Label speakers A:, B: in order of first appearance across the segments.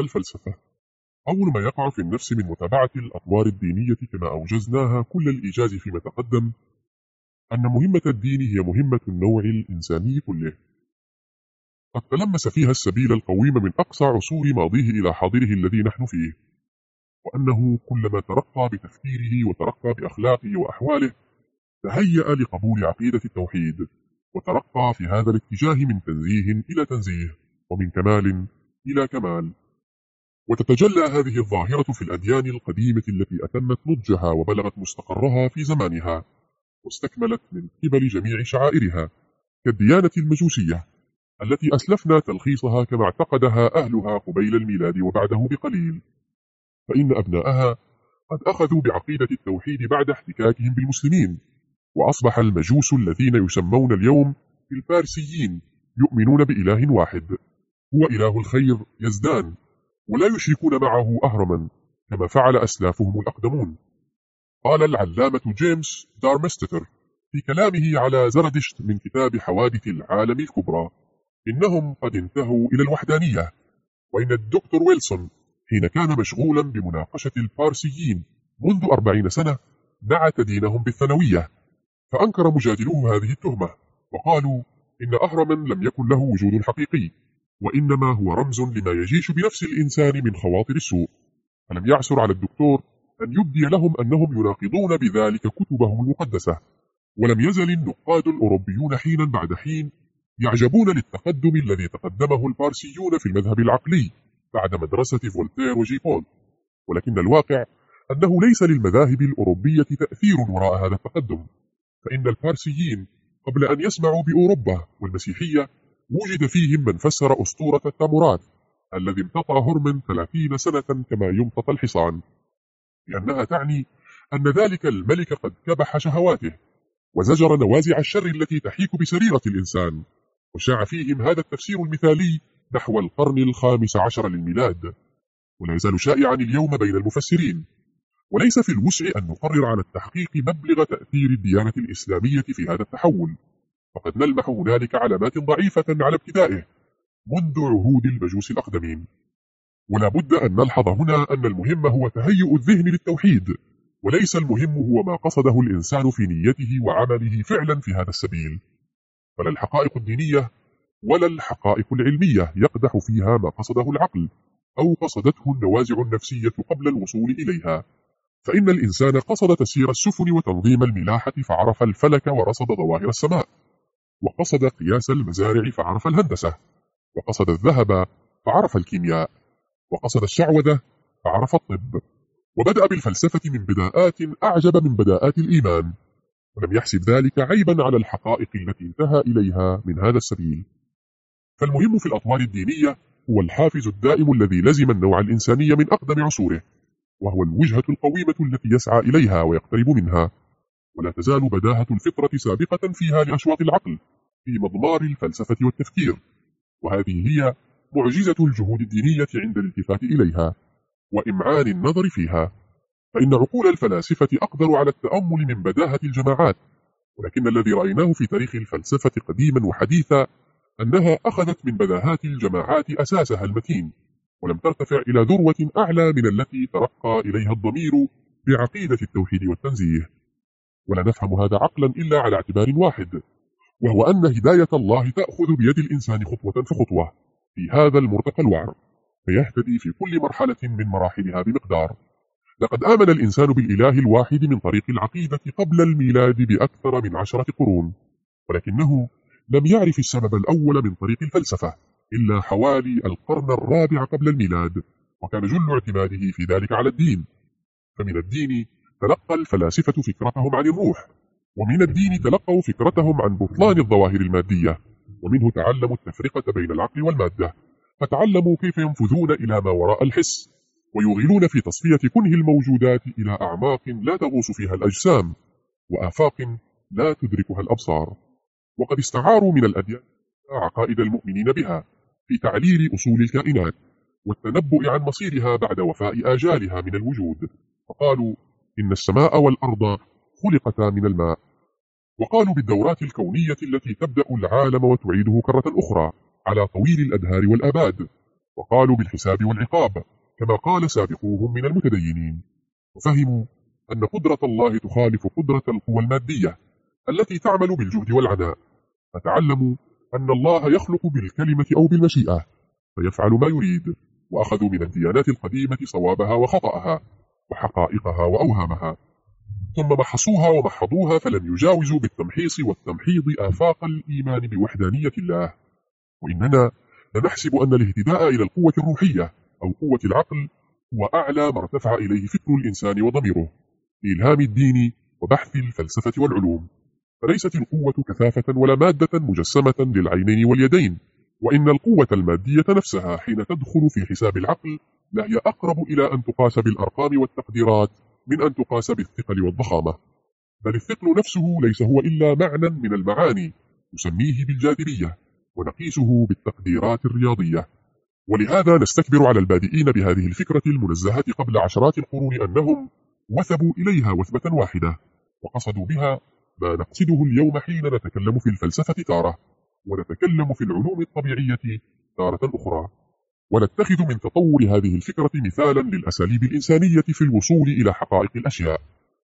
A: الفلسفة. أول ما يقع في النفس من متابعة الأطوار الدينية كما أوجزناها كل الإيجاز فيما تقدم أن مهمة الدين هي مهمة النوع الإنساني كله. قد تلمس فيها السبيل القويم من أقصى عصور ماضيه إلى حاضره الذي نحن فيه وأنه كلما ترقى بتفكيره وترقى بأخلاقه وأحواله تهيأ لقبول عقيدة التوحيد وترقى في هذا الاتجاه من تنزيه إلى تنزيه ومن كمال إلى كمال. وتتجلى هذه الظاهرة في الأديان القديمة التي أتمت نضجها وبلغت مستقرها في زمانها واستكملت من قبل جميع شعائرها كالديانة المجوسية التي أسلفنا تلخيصها كما اعتقدها أهلها قبيل الميلاد وبعده بقليل. فإن أبناءها قد أخذوا بعقيدة التوحيد بعد احتكاكهم بالمسلمين وأصبح المجوس الذين يسمون اليوم الفارسيين يؤمنون بإله واحد هو إله الخير يزدان. ولا يشركون معه أهرما كما فعل أسلافهم الأقدمون. قال العلامة جيمس دارمستتر في كلامه على زردشت من كتاب حوادث العالم الكبرى إنهم قد انتهوا إلى الوحدانية وإن الدكتور ويلسون حين كان مشغولا بمناقشة البارسيين منذ أربعين سنة نعت دينهم بالثنوية فأنكر مجادلوه هذه التهمة وقالوا إن أهرمان لم يكن له وجود حقيقي. وإنما هو رمز لما يجيش بنفس الإنسان من خواطر السوء. فلم يعسر على الدكتور أن يبدي لهم أنهم يناقضون بذلك كتبهم المقدسة. ولم يزل النقاد الأوروبيون حينا بعد حين يعجبون للتقدم الذي تقدمه البارسيون في المذهب العقلي بعد مدرسة فولتير وجيبون. ولكن الواقع أنه ليس للمذاهب الأوروبية تأثير وراء هذا التقدم. فإن البارسيين قبل أن يسمعوا بأوروبا والمسيحية وجد فيهم من فسر أسطورة التامورات الذي امتطى هرمن ثلاثين سنة كما يمتطى الحصان لأنها تعني أن ذلك الملك قد كبح شهواته وزجر نوازع الشر التي تحيك بسريرة الإنسان وشاع فيهم هذا التفسير المثالي نحو القرن الخامس عشر للميلاد. ولا يزال شائعا اليوم بين المفسرين وليس في الوسع أن نقرر على التحقيق مبلغ تأثير الديانة الإسلامية في هذا التحول. فقد نلمح هنالك علامات ضعيفة على ابتدائه منذ عهود المجوس الأقدمين. ولا بد أن نلحظ هنا أن المهم هو تهيؤ الذهن للتوحيد وليس المهم هو ما قصده الإنسان في نيته وعمله فعلا في هذا السبيل. فلا الحقائق الدينية ولا الحقائق العلمية يقدح فيها ما قصده العقل أو قصدته النوازع النفسية قبل الوصول إليها. فإن الإنسان قصد تسيير السفن وتنظيم الملاحة فعرف الفلك ورصد ظواهر السماء. وقصد قياس المزارع فعرف الهندسة وقصد الذهب فعرف الكيمياء وقصد الشعوذة فعرف الطب وبدأ بالفلسفة من بداءات أعجب من بداءات الإيمان ولم يحسب ذلك عيبا على الحقائق التي انتهى إليها من هذا السبيل. فالمهم في الأطوار الدينية هو الحافز الدائم الذي لزم النوع الإنساني من أقدم عصوره وهو الوجهة القويمة التي يسعى إليها ويقترب منها. ولا تزال بداهة الفطرة سابقة فيها لأشواط العقل في مضمار الفلسفة والتفكير. وهذه هي معجزة الجهود الدينية عند الالتفات إليها وإمعان النظر فيها. فإن عقول الفلاسفة أقدر على التأمل من بداهة الجماعات ولكن الذي رأيناه في تاريخ الفلسفة قديما وحديثا أنها أخذت من بداهات الجماعات أساسها المتين ولم ترتفع إلى ذروة أعلى من التي ترقى إليها الضمير بعقيدة التوحيد والتنزيه. ولا نفهم هذا عقلا إلا على اعتبار واحد وهو أن هداية الله تأخذ بيد الإنسان خطوة فخطوة في هذا المرتقى الوعر فيهتدي في كل مرحلة من مراحلها بمقدار. لقد آمن الإنسان بالإله الواحد من طريق العقيدة قبل الميلاد بأكثر من عشرة قرون ولكنه لم يعرف السبب الأول من طريق الفلسفة إلا حوالي القرن الرابع قبل الميلاد وكان جل اعتماده في ذلك على الدين. فمن الدين تلقى الفلاسفة فكرتهم عن الروح ومن الدين تلقوا فكرتهم عن بطلان الظواهر المادية ومنه تعلموا التفرقة بين العقل والمادة فتعلموا كيف ينفذون إلى ما وراء الحس ويغيلون في تصفية كنه الموجودات إلى أعماق لا تغوص فيها الأجسام وآفاق لا تدركها الأبصار. وقد استعاروا من الأديان عقائد المؤمنين بها في تعليل أصول الكائنات والتنبؤ عن مصيرها بعد وفاء آجالها من الوجود فقالوا إن السماء والأرض خلقتا من الماء. وقالوا بالدورات الكونية التي تبدأ العالم وتعيده كرة أخرى على طويل الأدهار والآباد. وقالوا بالحساب والعقاب كما قال سابقوهم من المتدينين. وفهموا أن قدرة الله تخالف قدرة القوى المادية التي تعمل بالجهد والعناء. فتعلموا أن الله يخلق بالكلمة أو بالمشيئة فيفعل ما يريد وأخذوا من الديانات القديمة صوابها وخطأها. وحقائقها وأوهامها. ثم محصوها ومحضوها فلم يجاوزوا بالتمحيص والتمحيض آفاق الإيمان بوحدانية الله. وإننا لنحسب أن الاهتداء إلى القوة الروحية أو قوة العقل هو أعلى ما ارتفع إليه فكر الإنسان وضميره لإلهام الدين وبحث الفلسفة والعلوم. فليست القوة كثافة ولا مادة مجسمة للعينين واليدين وإن القوة المادية نفسها حين تدخل في حساب العقل لا هي أقرب إلى أن تقاس بالأرقام والتقديرات من أن تقاس بالثقل والضخامة. بل الثقل نفسه ليس هو إلا معنى من المعاني نسميه بالجاذبية ونقيسه بالتقديرات الرياضية. ولهذا نستكبر على البادئين بهذه الفكرة المنزهة قبل عشرات القرون أنهم وثبوا إليها وثبة واحدة وقصدوا بها ما نقصده اليوم حين نتكلم في الفلسفة تارة ونتكلم في العلوم الطبيعية تارة أخرى. ونتخذ من تطور هذه الفكرة مثالا للأساليب الإنسانية في الوصول إلى حقائق الأشياء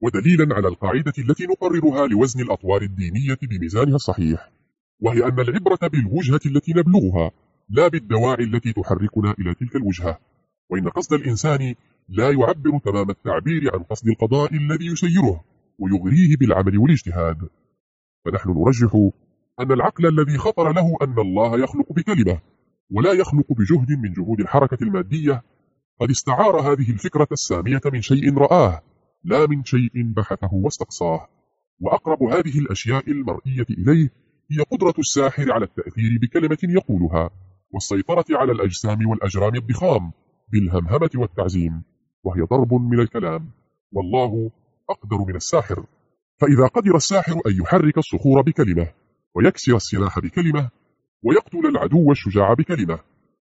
A: ودليلا على القاعدة التي نقررها لوزن الأطوار الدينية بميزانها الصحيح وهي أن العبرة بالوجهة التي نبلغها لا بالدواعي التي تحركنا إلى تلك الوجهة وإن قصد الإنسان لا يعبر تمام التعبير عن قصد القضاء الذي يسيره ويغريه بالعمل والاجتهاد. فنحن نرجح أن العقل الذي خطر له أن الله يخلق بكلمة ولا يخلق بجهد من جهود الحركة المادية. قد استعار هذه الفكرة السامية من شيء رآه لا من شيء بحثه واستقصاه. وأقرب هذه الأشياء المرئية إليه هي قدرة الساحر على التأثير بكلمة يقولها والسيطرة على الأجسام والأجرام الضخام بالهمهمة والتعزيم وهي ضرب من الكلام. والله أقدر من الساحر. فإذا قدر الساحر أن يحرك الصخور بكلمة ويكسر السلاح بكلمة ويقتل العدو الشجاع بكلمة.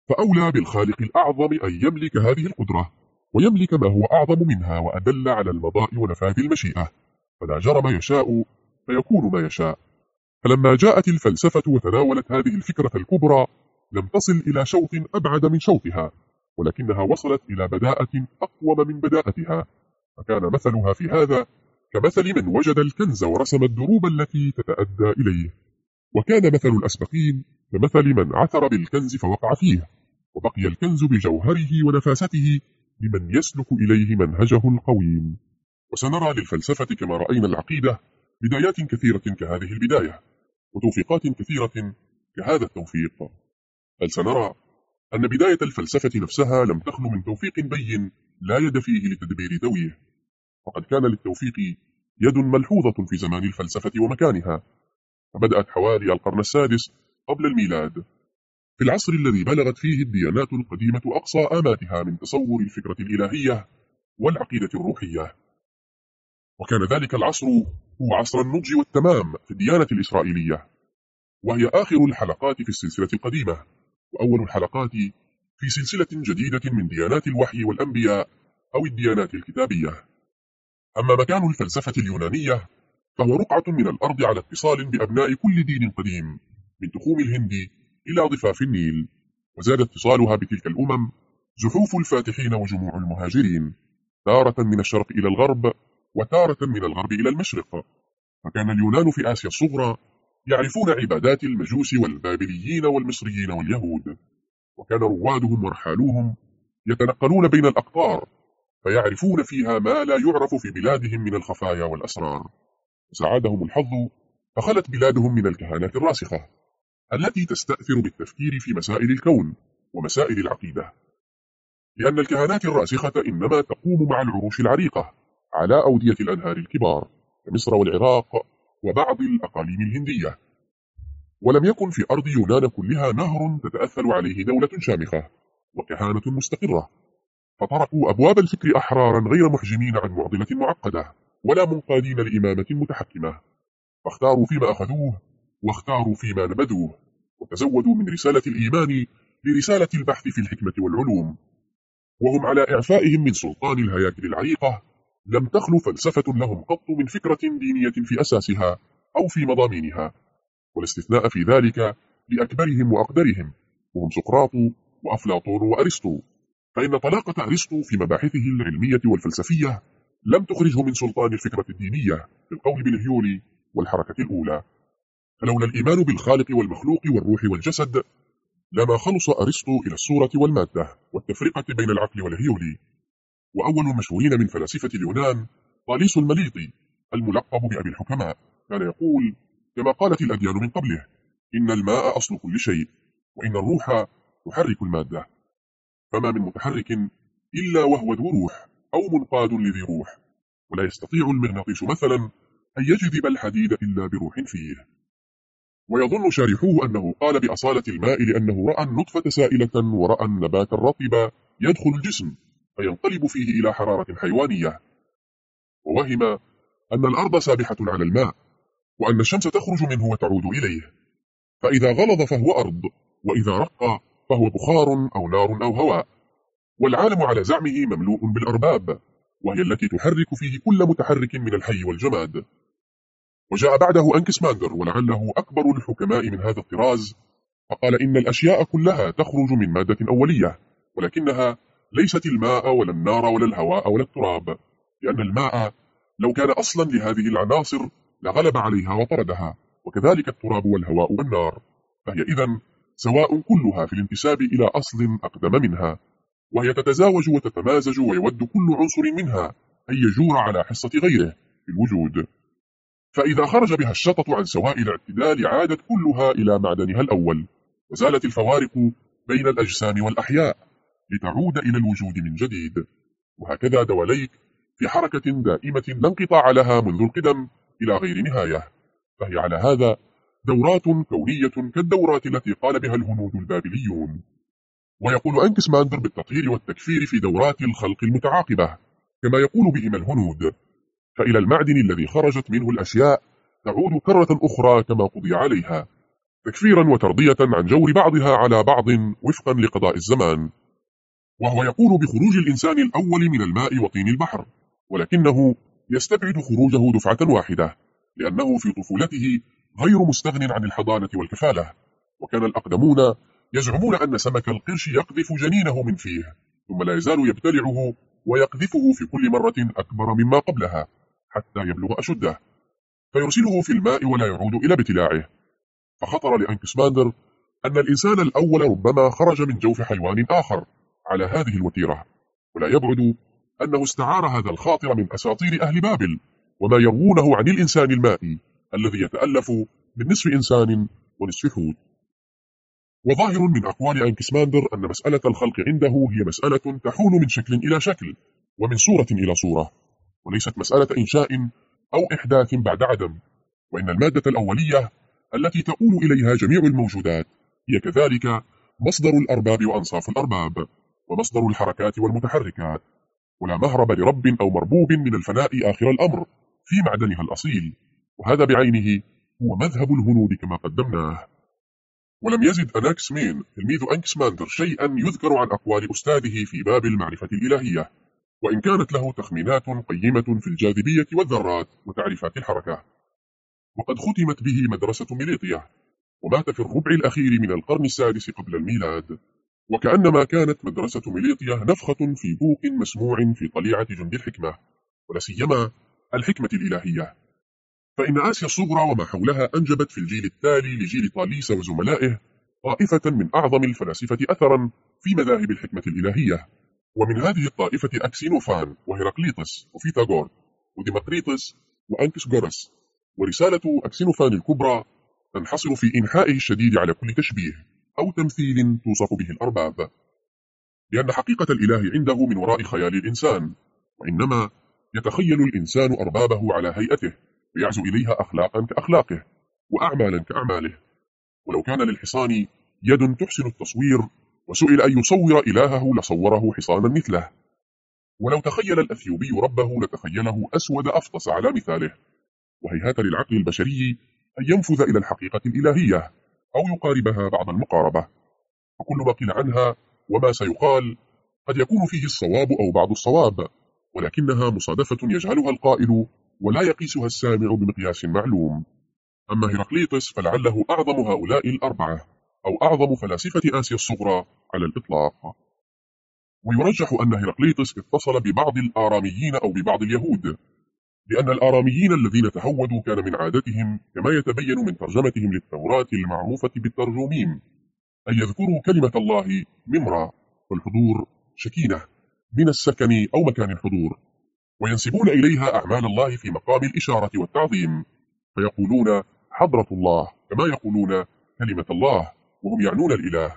A: فأولى بالخالق الأعظم أن يملك هذه القدرة ويملك ما هو أعظم منها وأدل على المضاء ونفاذ المشيئة. فلا جرم يشاء فيكون ما يشاء. فلما جاءت الفلسفة وتناولت هذه الفكرة الكبرى لم تصل إلى شوط أبعد من شوطها ولكنها وصلت إلى بداءة أقوم من بداءتها. فكان مثلها في هذا كمثل من وجد الكنز ورسم الدروب التي تتأدى إليه. وكان مثل الأسبقين كمثل من عثر بالكنز فوقع فيه وبقي الكنز بجوهره ونفاسته لمن يسلك إليه منهجه القويم. وسنرى للفلسفة كما رأينا العقيدة بدايات كثيرة كهذه البداية وتوفيقات كثيرة كهذا التوفيق. بل سنرى أن بداية الفلسفة نفسها لم تخل من توفيق بين لا يد فيه لتدبير ذويه. وقد كان للتوفيق يد ملحوظة في زمان الفلسفة ومكانها. فبدأت حوالي القرن السادس قبل الميلاد. في العصر الذي بلغت فيه الديانات القديمة أقصى آماتها من تصور الفكرة الإلهية والعقيدة الروحية. وكان ذلك العصر هو عصر النضج والتمام في الديانة الإسرائيلية وهي آخر الحلقات في السلسلة القديمة وأول الحلقات في سلسلة جديدة من ديانات الوحي والأنبياء أو الديانات الكتابية. أما مكان الفلسفة اليونانية فهو رقعة من الأرض على اتصال بأبناء كل دين قديم من تخوم الهند إلى ضفاف النيل وزاد اتصالها بتلك الأمم زحوف الفاتحين وجموع المهاجرين تارة من الشرق إلى الغرب وتارة من الغرب إلى المشرق. فكان اليونان في آسيا الصغرى يعرفون عبادات المجوس والبابليين والمصريين واليهود وكان روادهم ورحالوهم يتنقلون بين الأقطار فيعرفون فيها ما لا يعرف في بلادهم من الخفايا والأسرار. ساعدهم الحظ فخلت بلادهم من الكهانات الراسخة التي تستأثر بالتفكير في مسائل الكون ومسائل العقيدة. لأن الكهانات الراسخة إنما تقوم مع العروش العريقة على أودية الأنهار الكبار كمصر والعراق وبعض الأقاليم الهندية. ولم يكن في أرض يونان كلها نهر تتأثل عليه دولة شامخة وكهانة مستقرة. فطرقوا أبواب الفكر أحرارا غير محجمين عن معضلة معقدة. ولا منقادين لإمامة متحكمة. فاختاروا فيما أخذوه واختاروا فيما نبذوه وتزودوا من رسالة الإيمان لرسالة البحث في الحكمة والعلوم. وهم على إعفائهم من سلطان الهياكل العريقة. لم تخلو فلسفة لهم قط من فكرة دينية في أساسها أو في مضامينها. والاستثناء في ذلك لأكبرهم وأقدرهم وهم سقراط وأفلاطون وأرسطو. فإن طلاقة أرسطو في مباحثه العلمية والفلسفية لم تخرجه من سلطان الفكرة الدينية في القول بالهيول والحركة الأولى. فلولا الإيمان بالخالق والمخلوق والروح والجسد لما خلص أرسطو إلى الصورة والمادة والتفرقة بين العقل والهيول. وأول المشهورين من فلاسفة اليونان طاليس المليطي الملقب بأبي الحكماء. كان يقول كما قالت الأديان من قبله إن الماء أصل كل شيء وإن الروح تحرك المادة. فما من متحرك إلا وهو ذو روح. أو منقاد لذي روح ولا يستطيع المغناطيس مثلا أن يجذب الحديد إلا بروح فيه. ويظن شارحوه أنه قال بأصالة الماء لأنه رأى النطفة سائلة ورأى النبات الرطب يدخل الجسم فينقلب فيه إلى حرارة حيوانية. ووهم أن الأرض سابحة على الماء وأن الشمس تخرج منه وتعود إليه. فإذا غلظ فهو أرض وإذا رق فهو بخار أو نار أو هواء. والعالم على زعمه مملوء بالأرباب وهي التي تحرك فيه كل متحرك من الحي والجماد. وجاء بعده أنكس ماندر ولعله أكبر الحكماء من هذا الطراز فقال إن الأشياء كلها تخرج من مادة أولية ولكنها ليست الماء ولا النار ولا الهواء ولا التراب لأن الماء لو كان أصلا لهذه العناصر لغلب عليها وطردها وكذلك التراب والهواء والنار فهي إذا سواء كلها في الانتساب إلى أصل أقدم منها. وهي تتزاوج وتتمازج ويود كل عنصر منها أن يجور على حصة غيره في الوجود. فإذا خرج بها الشطط عن سواء الاعتدال عادت كلها إلى معدنها الأول وزالت الفوارق بين الأجسام والأحياء لتعود إلى الوجود من جديد. وهكذا دواليك في حركة دائمة لا انقطاع لها منذ القدم إلى غير نهاية. فهي على هذا دورات كونية كالدورات التي قال بها الهنود والبابليون. ويقول أنكس ماندر بالتطهير والتكفير في دورات الخلق المتعاقبة كما يقول بهما الهنود فإلى المعدن الذي خرجت منه الأشياء تعود كرة أخرى كما قضي عليها تكفيرا وترضية عن جور بعضها على بعض وفقا لقضاء الزمان. وهو يقول بخروج الإنسان الأول من الماء وطين البحر ولكنه يستبعد خروجه دفعة واحدة لأنه في طفولته غير مستغن عن الحضانة والكفالة وكان الأقدمون يزعمون أن سمك القرش يقذف جنينه من فيه ثم لا يزال يبتلعه ويقذفه في كل مرة أكبر مما قبلها حتى يبلغ أشده. فيرسله في الماء ولا يعود إلى ابتلاعه. فخطر لأنكسماندر أن الإنسان الأول ربما خرج من جوف حيوان آخر على هذه الوتيرة ولا يبعد أنه استعار هذا الخاطر من أساطير أهل بابل وما يروونه عن الإنسان المائي الذي يتألف من نصف إنسان ونصف حوت. وظاهر من أقوال أنكسماندر أن مسألة الخلق عنده هي مسألة تحول من شكل إلى شكل ومن صورة إلى صورة وليست مسألة إنشاء أو إحداث بعد عدم وإن المادة الأولية التي تؤول إليها جميع الموجودات هي كذلك مصدر الأرباب وأنصاف الأرباب ومصدر الحركات والمتحركات ولا مهرب لرب أو مربوب من الفناء آخر الأمر في معدنها الأصيل وهذا بعينه هو مذهب الهنود كما قدمناه. ولم يزد أناكس مين تلميذ أنكس ماندر شيئا يذكر عن أقوال أستاذه في باب المعرفة الإلهية. وإن كانت له تخمينات قيمة في الجاذبية والذرات وتعريفات الحركة. وقد ختمت به مدرسة ميليطية. ومات في الربع الأخير من القرن السادس قبل الميلاد. وكأنما كانت مدرسة ميليطية نفخة في بوق مسموع في طليعة جند الحكمة. ولسيما الحكمة الإلهية. فإن آسيا الصغرى وما حولها أنجبت في الجيل التالي لجيل طاليس وزملائه طائفة من أعظم الفلاسفة أثرا في مذاهب الحكمة الإلهية. ومن هذه الطائفة أكسينوفان وهيراقليطس وفيثاغور وديمقريطس وأنكس جورس ورسالة أكسينوفان الكبرى تنحصر في إنحائه الشديد على كل تشبيه أو تمثيل توصف به الأرباب. لأن حقيقة الإله عنده من وراء خيال الإنسان وإنما يتخيل الإنسان أربابه على هيئته. ويعزو إليها أخلاقا كأخلاقه وأعمالا كأعماله. ولو كان للحصان يد تحسن التصوير وسئل أن يصور إلهه لصوره حصانا مثله. ولو تخيل الأثيوبي ربه لتخيله أسود أفطس على مثاله. وهيهات للعقل البشري أن ينفذ إلى الحقيقة الإلهية أو يقاربها بعض المقاربة. وكل ما قيل عنها وما سيقال قد يكون فيه الصواب أو بعض الصواب ولكنها مصادفة يجهلها القائل ولا يقيسها السامع بمقياس معلوم. أما هرقليطس فلعله أعظم هؤلاء الأربعة أو أعظم فلاسفة آسيا الصغرى على الإطلاق. ويرجح أن هرقليطس اتصل ببعض الآراميين أو ببعض اليهود لأن الآراميين الذين تهودوا كان من عادتهم كما يتبين من ترجمتهم للتوراة المعروفة بالترجوميم أن يذكروا كلمة الله ممرا والحضور شكينة من السكن أو مكان الحضور. وينسبون إليها أعمال الله في مقام الإشارة والتعظيم. فيقولون حضرة الله كما يقولون كلمة الله وهم يعنون الإله.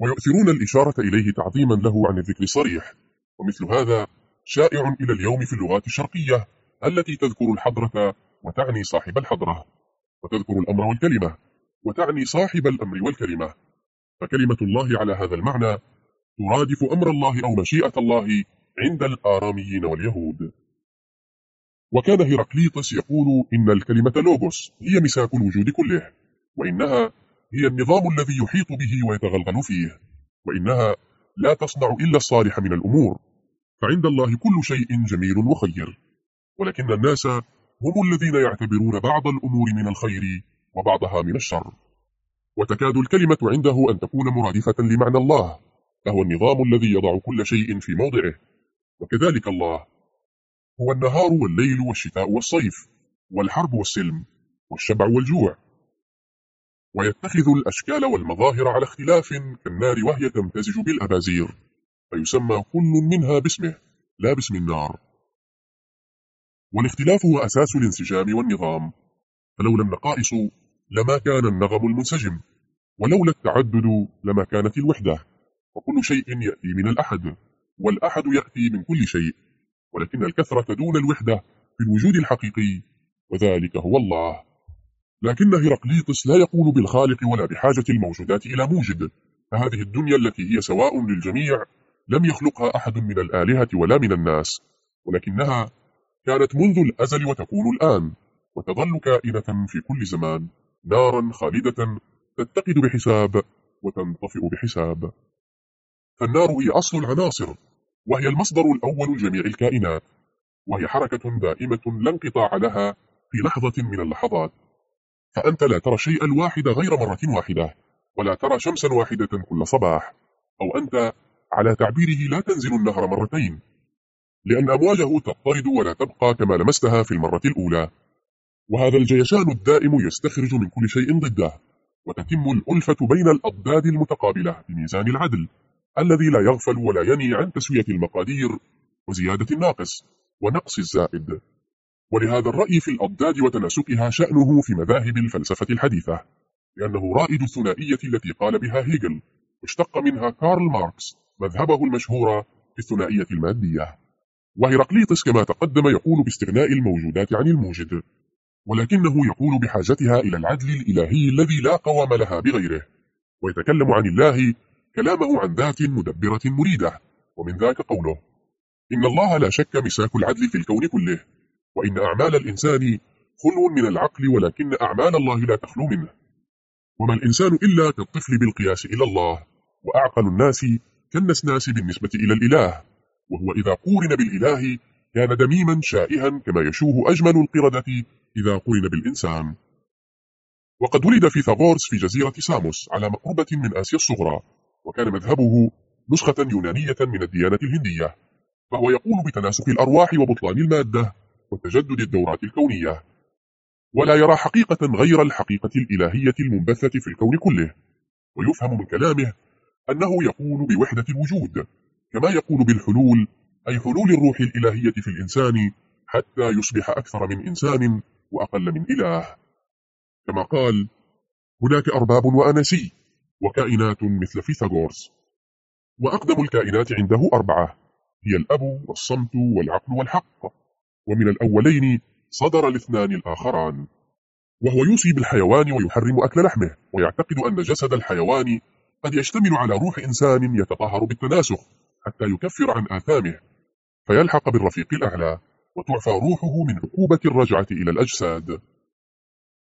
A: ويؤثرون الإشارة إليه تعظيما له عن الذكر الصريح. ومثل هذا شائع إلى اليوم في اللغات الشرقية التي تذكر الحضرة وتعني صاحب الحضرة. وتذكر الأمر والكلمة وتعني صاحب الأمر والكلمة. فكلمة الله على هذا المعنى ترادف أمر الله أو مشيئة الله عند الآراميين واليهود. وكان هرقليطس يقول إن الكلمة لوغوس هي مساك الوجود كله وإنها هي النظام الذي يحيط به ويتغلغل فيه وإنها لا تصنع إلا الصالح من الأمور فعند الله كل شيء جميل وخير. ولكن الناس هم الذين يعتبرون بعض الأمور من الخير وبعضها من الشر. وتكاد الكلمة عنده أن تكون مرادفة لمعنى الله فهو النظام الذي يضع كل شيء في موضعه. وكذلك الله. هو النهار والليل والشتاء والصيف والحرب والسلم والشبع والجوع. ويتخذ الأشكال والمظاهر على اختلاف كالنار وهي تمتزج بالأبازير فيسمى كل منها باسمه لا باسم النار. والاختلاف هو أساس الانسجام والنظام. فلولا النقائص لما كان النغم المنسجم ولولا التعدد لما كانت الوحدة وكل شيء يأتي من الأحد. والأحد يأتي من كل شيء ولكن الكثرة دون الوحدة في الوجود الحقيقي وذلك هو الله. لكن هرقليطس لا يقول بالخالق ولا بحاجة الموجودات إلى موجد فهذه الدنيا التي هي سواء للجميع لم يخلقها أحد من الآلهة ولا من الناس ولكنها كانت منذ الأزل وتكون الآن وتظل كائنة في كل زمان نارا خالدة تتقد بحساب وتنطفئ بحساب. فالنار هي أصل العناصر. وهي المصدر الأول لجميع الكائنات وهي حركة دائمة لا انقطاع لها في لحظة من اللحظات. فأنت لا ترى الشيء الواحد غير مرة واحدة ولا ترى شمسا واحدة كل صباح أو أنت على تعبيره لا تنزل النهر مرتين. لأن أمواجه تضطرد ولا تبقى كما لمستها في المرة الأولى. وهذا الجيشان الدائم يستخرج من كل شيء ضده وتتم الألفة بين الأضداد المتقابلة بميزان العدل. الذي لا يغفل ولا يني عن تسوية المقادير وزيادة الناقص ونقص الزائد. ولهذا الرأي في الأضداد وتناسقها شأنه في مذاهب الفلسفة الحديثة لأنه رائد الثنائية التي قال بها هيجل واشتق منها كارل ماركس مذهبه المشهور في الثنائية المادية. وهرقليطس كما تقدم يقول باستغناء الموجودات عن الموجد ولكنه يقول بحاجتها إلى العدل الإلهي الذي لا قوام لها بغيره ويتكلم عن الله كلامه عن ذات مدبرة مريدة. ومن ذاك قوله إن الله لا شك مساك العدل في الكون كله وإن أعمال الإنسان خلو من العقل ولكن أعمال الله لا تخلو منه. وما الإنسان إلا كالطفل بالقياس إلى الله وأعقل الناس كالنسناس بالنسبة إلى الإله. وهو إذا قورن بالإله كان دميما شائها كما يشوه أجمل القردة إذا قرن بالإنسان. وقد ولد في ثاغورس في جزيرة ساموس على مقربة من آسيا الصغرى. وكان مذهبه نسخة يونانية من الديانة الهندية فهو يقول بتناسق الأرواح وبطلان المادة وتجدد الدورات الكونية. ولا يرى حقيقة غير الحقيقة الإلهية المنبثة في الكون كله. ويفهم من كلامه أنه يقول بوحدة الوجود كما يقول بالحلول أي حلول الروح الإلهية في الإنسان حتى يصبح أكثر من إنسان وأقل من إله. كما قال هناك أرباب وأنسي وكائنات مثل فيثاغورس. وأقدم الكائنات عنده أربعة هي الأب والصمت والعقل والحق. ومن الأولين صدر الاثنان الآخران. وهو يوصي بالحيوان ويحرم أكل لحمه ويعتقد أن جسد الحيوان قد يشتمل على روح إنسان يتطهر بالتناسخ حتى يكفر عن آثامه. فيلحق بالرفيق الأعلى وتعفى روحه من عقوبة الرجعة إلى الأجساد.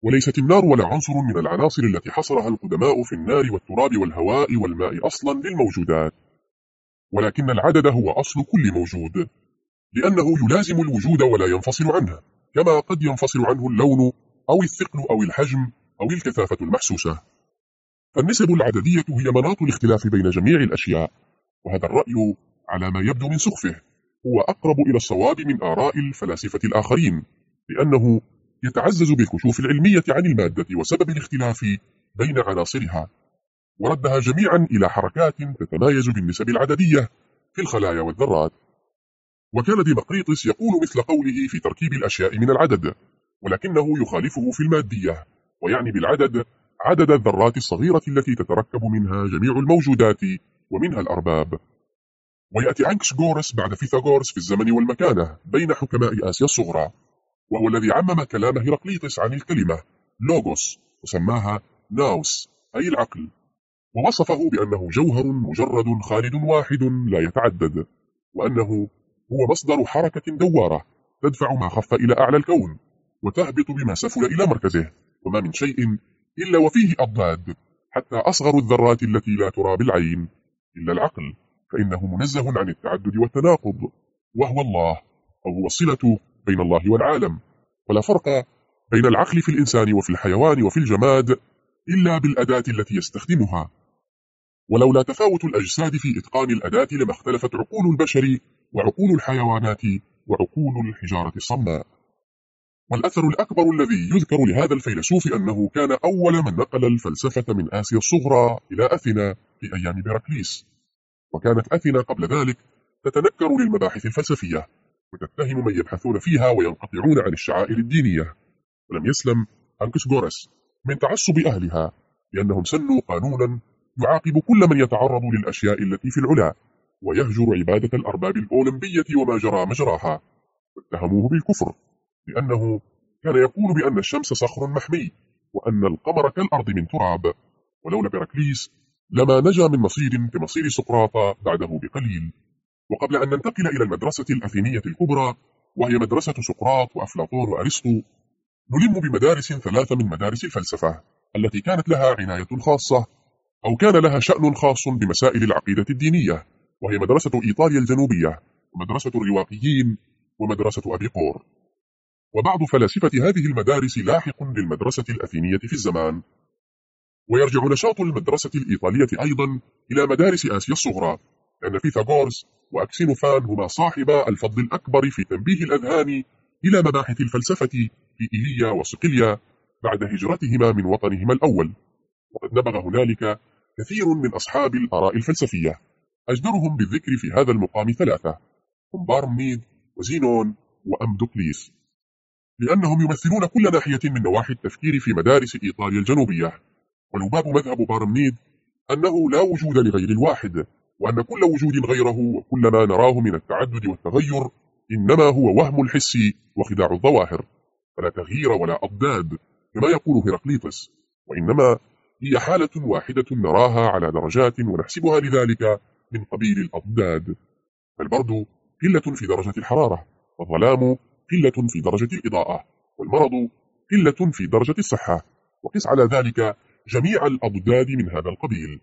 A: وليست النار ولا عنصر من العناصر التي حصرها القدماء في النار والتراب والهواء والماء أصلا للموجودات. ولكن العدد هو أصل كل موجود لأنه يلازم الوجود ولا ينفصل عنه كما قد ينفصل عنه اللون أو الثقل أو الحجم أو الكثافة المحسوسة. فالنسب العددية هي مناط الاختلاف بين جميع الأشياء وهذا الرأي على ما يبدو من سخفه هو أقرب إلى الصواب من آراء الفلاسفة الآخرين لأنه يتعزز بالكشوف العلمية عن المادة وسبب الاختلاف بين عناصرها وردها جميعا إلى حركات تتمايز بالنسب العددية في الخلايا والذرات. وكان ديمقريطس يقول مثل قوله في تركيب الأشياء من العدد ولكنه يخالفه في المادية ويعني بالعدد عدد الذرات الصغيرة التي تتركب منها جميع الموجودات ومنها الأرباب. ويأتي أنكسغورس بعد فيثاغورس في الزمن والمكانة بين حكماء آسيا الصغرى. وهو الذي عمم كلام هرقليطس عن الكلمة لوغوس وسماها ناوس أي العقل ووصفه بأنه جوهر مجرد خالد واحد لا يتعدد وأنه هو مصدر حركة دوارة تدفع ما خف إلى أعلى الكون وتهبط بما سفل إلى مركزه وما من شيء إلا وفيه أضداد حتى أصغر الذرات التي لا ترى بالعين إلا العقل فإنه منزه عن التعدد والتناقض وهو الله أو هو الصلة بين الله والعالم. ولا فرق بين العقل في الإنسان وفي الحيوان وفي الجماد إلا بالأداة التي يستخدمها. ولولا تفاوت الأجساد في إتقان الأداة لما اختلفت عقول البشر وعقول الحيوانات وعقول الحجارة الصماء. والأثر الأكبر الذي يذكر لهذا الفيلسوف أنه كان أول من نقل الفلسفة من آسيا الصغرى إلى أثينا في أيام بيراكليس وكانت أثينا قبل ذلك تتنكر للمباحث الفلسفية. وتتهم من يبحثون فيها وينقطعون عن الشعائر الدينية. ولم يسلم أنكسغورس من تعصب أهلها لأنهم سنوا قانونا يعاقب كل من يتعرض للأشياء التي في العلا ويهجر عبادة الأرباب الأولمبية وما جرى مجراها. واتهموه بالكفر لأنه كان يقول بأن الشمس صخر محمي وأن القمر كالأرض من تراب. ولولا بيراكليس لما نجا من مصير كمصير سقراط بعده بقليل. وقبل أن ننتقل إلى المدرسة الأثينية الكبرى وهي مدرسة سقراط وأفلاطون وأرسطو نلم بمدارس ثلاثة من مدارس الفلسفة التي كانت لها عناية خاصة أو كان لها شأن خاص بمسائل العقيدة الدينية وهي مدرسة إيطاليا الجنوبية ومدرسة الرواقيين ومدرسة أبيقور وبعض فلاسفة هذه المدارس لاحق للمدرسة الأثينية في الزمان. ويرجع نشاط المدرسة الإيطالية أيضا إلى مدارس آسيا الصغرى. لأن فيثاغورس وأكسينوفان هما صاحبا الفضل الأكبر في تنبيه الأذهان إلى مباحث الفلسفة في إيليا وصقليا بعد هجرتهما من وطنهما الأول. وقد نبغ هنالك كثير من أصحاب الآراء الفلسفية. أجدرهم بالذكر في هذا المقام ثلاثة هم بارميد وزينون وأمدوكليس. لأنهم يمثلون كل ناحية من نواحي التفكير في مدارس إيطاليا الجنوبية. ولباب مذهب بارمنيد أنه لا وجود لغير الواحد. وأن كل وجود غيره وكل ما نراه من التعدد والتغير إنما هو وهم الحس وخداع الظواهر فلا تغيير ولا أضداد كما يقول هرقليطس وإنما هي حالة واحدة نراها على درجات ونحسبها لذلك من قبيل الأضداد. فالبرد قلة في درجة الحرارة والظلام قلة في درجة الإضاءة والمرض قلة في درجة الصحة وقس على ذلك جميع الأضداد من هذا القبيل.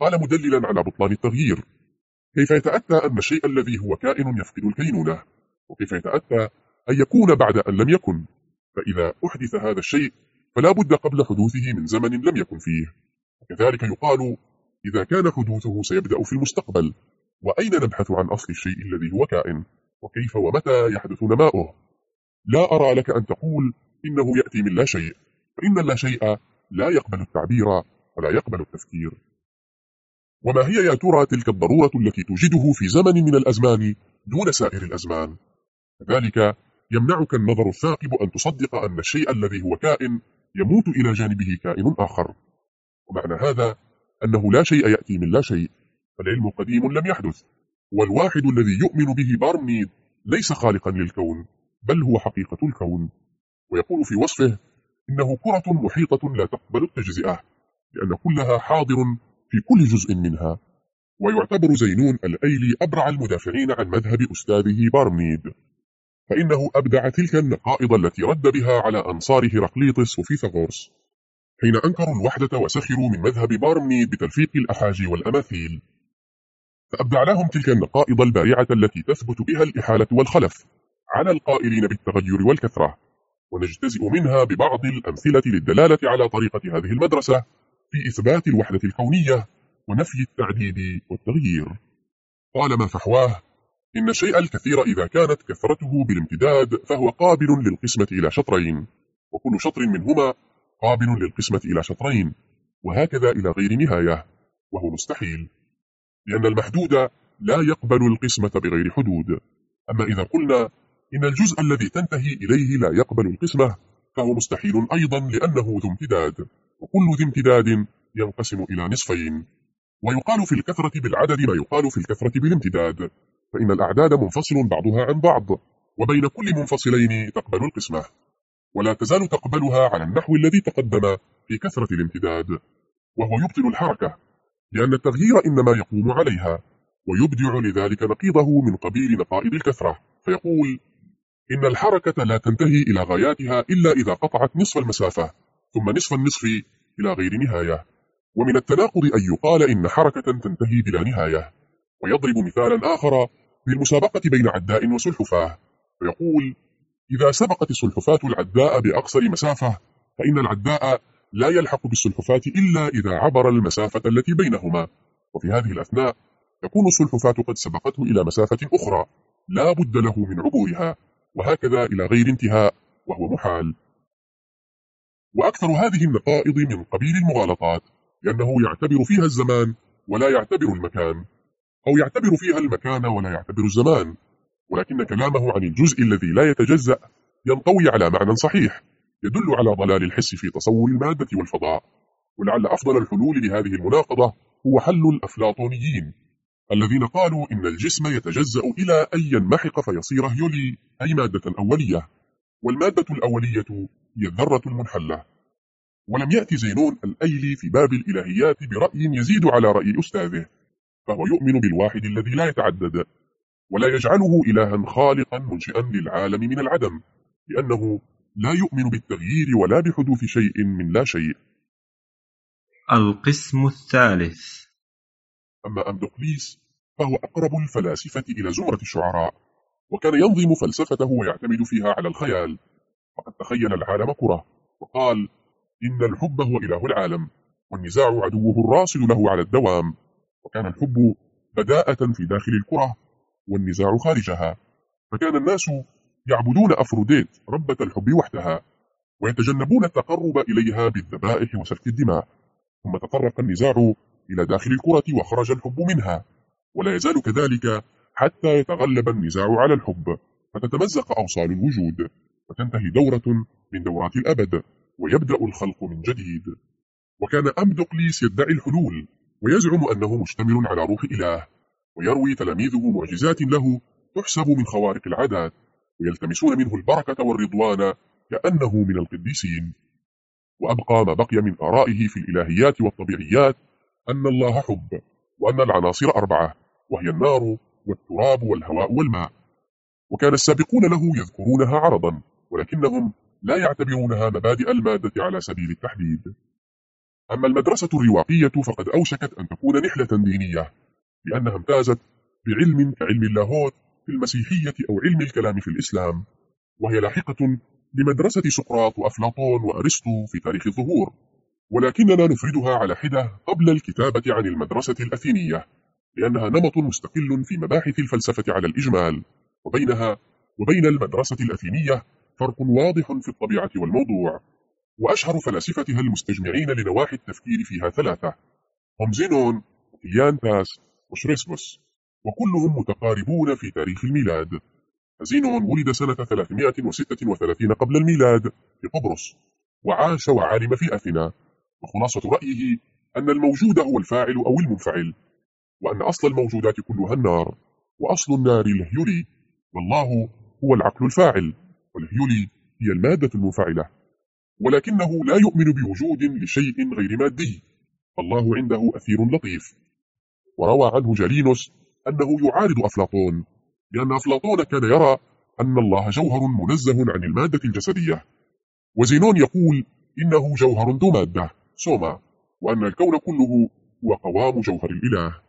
A: قال مدللا على بطلان التغيير كيف يتأتى أن الشيء الذي هو كائن يفقد الكينونة وكيف يتأتى أن يكون بعد أن لم يكن؟ فإذا أحدث هذا الشيء فلا بد قبل حدوثه من زمن لم يكن فيه. وكذلك يقال إذا كان حدوثه سيبدأ في المستقبل وأين نبحث عن أصل الشيء الذي هو كائن؟ وكيف ومتى يحدث نماؤه؟ لا أرى لك أن تقول إنه يأتي من لا شيء فإن لا شيء لا يقبل التعبير ولا يقبل التفكير. وما هي يا ترى تلك الضرورة التي توجده في زمن من الأزمان دون سائر الأزمان؟ كذلك يمنعك النظر الثاقب أن تصدق أن الشيء الذي هو كائن يموت إلى جانبه كائن آخر. ومعنى هذا أنه لا شيء يأتي من لا شيء فالعلم قديم لم يحدث والواحد الذي يؤمن به بارميد ليس خالقا للكون بل هو حقيقة الكون. ويقول في وصفه إنه كرة محيطة لا تقبل التجزئة لأن كلها حاضر في كل جزء منها. ويعتبر زينون الأيلي أبرع المدافعين عن مذهب أستاذه بارميد فإنه أبدع تلك النقائض التي رد بها على أنصار هرقليطس وفيثاغورس حين أنكروا الوحدة وسخروا من مذهب بارميد بتلفيق الأحاجي والأماثيل. فأبدع لهم تلك النقائض البارعة التي تثبت بها الإحالة والخلف على القائلين بالتغير والكثرة. ونجتزئ منها ببعض الأمثلة للدلالة على طريقة هذه المدرسة في إثبات الوحدة الكونية ونفي التعديد والتغيير. قال ما فحواه إن الشيء الكثير إذا كانت كثرته بالامتداد فهو قابل للقسمة إلى شطرين وكل شطر منهما قابل للقسمة إلى شطرين وهكذا إلى غير نهاية وهو مستحيل. لأن المحدود لا يقبل القسمة بغير حدود. أما إذا قلنا إن الجزء الذي تنتهي إليه لا يقبل القسمة فهو مستحيل أيضا لأنه ذو امتداد. وكل ذي امتداد ينقسم إلى نصفين. ويقال في الكثرة بالعدد ما يقال في الكثرة بالامتداد. فإن الأعداد منفصل بعضها عن بعض وبين كل منفصلين تقبل القسمة. ولا تزال تقبلها على النحو الذي تقدم في كثرة الامتداد. وهو يبطل الحركة لأن التغيير إنما يقوم عليها ويبدع لذلك نقيضه من قبيل نقائض الكثرة. فيقول إن الحركة لا تنتهي إلى غاياتها إلا إذا قطعت نصف المسافة. ثم نصف النصف إلى غير نهاية. ومن التناقض أن يقال إن حركة تنتهي بلا نهاية. ويضرب مثالا آخر بالمسابقة بين عداء وسلحفاة. فيقول إذا سبقت السلحفاة العداء بأقصر مسافة فإن العداء لا يلحق بالسلحفاة إلا إذا عبر المسافة التي بينهما. وفي هذه الأثناء تكون السلحفاة قد سبقته إلى مسافة أخرى لا بد له من عبورها وهكذا إلى غير انتهاء وهو محال. وأكثر هذه النقائض من قبيل المغالطات لأنه يعتبر فيها الزمان ولا يعتبر المكان أو يعتبر فيها المكان ولا يعتبر الزمان ولكن كلامه عن الجزء الذي لا يتجزأ ينطوي على معنى صحيح يدل على ضلال الحس في تصور المادة والفضاء ولعل أفضل الحلول لهذه المناقضة هو حل الأفلاطونيين الذين قالوا إن الجسم يتجزأ إلى أن ينمحق فيصير هيولي أي مادة أولية والمادة الأولية هي الذرة المنحلة ولم يأتي زينون الأيلي في باب الإلهيات برأي يزيد على رأي أستاذه فهو يؤمن بالواحد الذي لا يتعدد ولا يجعله إلها خالقا منشئا للعالم من العدم لأنه لا يؤمن بالتغيير ولا بحدوث شيء من لا شيء.
B: القسم الثالث.
A: أما أمدقليس فهو أقرب الفلاسفة إلى زمرة الشعراء وكان ينظم فلسفته ويعتمد فيها على الخيال. فقد تخيل العالم كرة. وقال إن الحب هو إله العالم والنزاع عدوه الراصد له على الدوام. وكان الحب بداءة في داخل الكرة والنزاع خارجها. فكان الناس يعبدون أفروديت ربة الحب وحدها ويتجنبون التقرب إليها بالذبائح وسفك الدماء. ثم تطرق النزاع إلى داخل الكرة وخرج الحب منها. ولا يزال كذلك حتى يتغلب النزاع على الحب فتتمزق أوصال الوجود. وتنتهي دورة من دورات الأبد ويبدأ الخلق من جديد. وكان أمدقليس يدعي الحلول ويزعم أنه مشتمل على روح إله. ويروي تلاميذه معجزات له تحسب من خوارق العادات ويلتمسون منه البركة والرضوان كأنه من القديسين. وأبقى ما بقي من آرائه في الإلهيات والطبيعيات أن الله حب وأن العناصر أربعة وهي النار والتراب والهواء والماء. وكان السابقون له يذكرونها عرضا. ولكنهم لا يعتبرونها مبادئ المادة على سبيل التحديد. أما المدرسة الرواقية فقد أوشكت أن تكون نحلة دينية لأنها امتازت بعلم كعلم اللاهوت في المسيحية أو علم الكلام في الإسلام وهي لاحقة لمدرسة سقراط وأفلاطون وأرسطو في تاريخ الظهور. ولكننا نفردها على حدة قبل الكتابة عن المدرسة الأثينية لأنها نمط مستقل في مباحث الفلسفة على الإجمال وبينها وبين المدرسة الأثينية فرق واضح في الطبيعة والموضوع. وأشهر فلاسفتها المستجمعين لنواحي التفكير فيها ثلاثة هم زينون وكليانتاس وشريسبوس. وكلهم متقاربون في تاريخ الميلاد. فزينون ولد سنة 336 قبل الميلاد في قبرص وعاش وعالم في أثينا. وخلاصة رأيه أن الموجود هو الفاعل أو المنفعل وأن أصل الموجودات كلها النار وأصل النار الهيولي والله هو العقل الفاعل. والهيولي هي المادة المنفعلة ولكنه لا يؤمن بوجود لشيء غير مادي. فالله عنده أثير لطيف. وروى عنه جالينوس أنه يعارض أفلاطون لأن أفلاطون كان يرى أن الله جوهر منزه عن المادة الجسدية. وزينون يقول إنه جوهر ذو مادة سوما وأن الكون كله هو قوام جوهر الإله.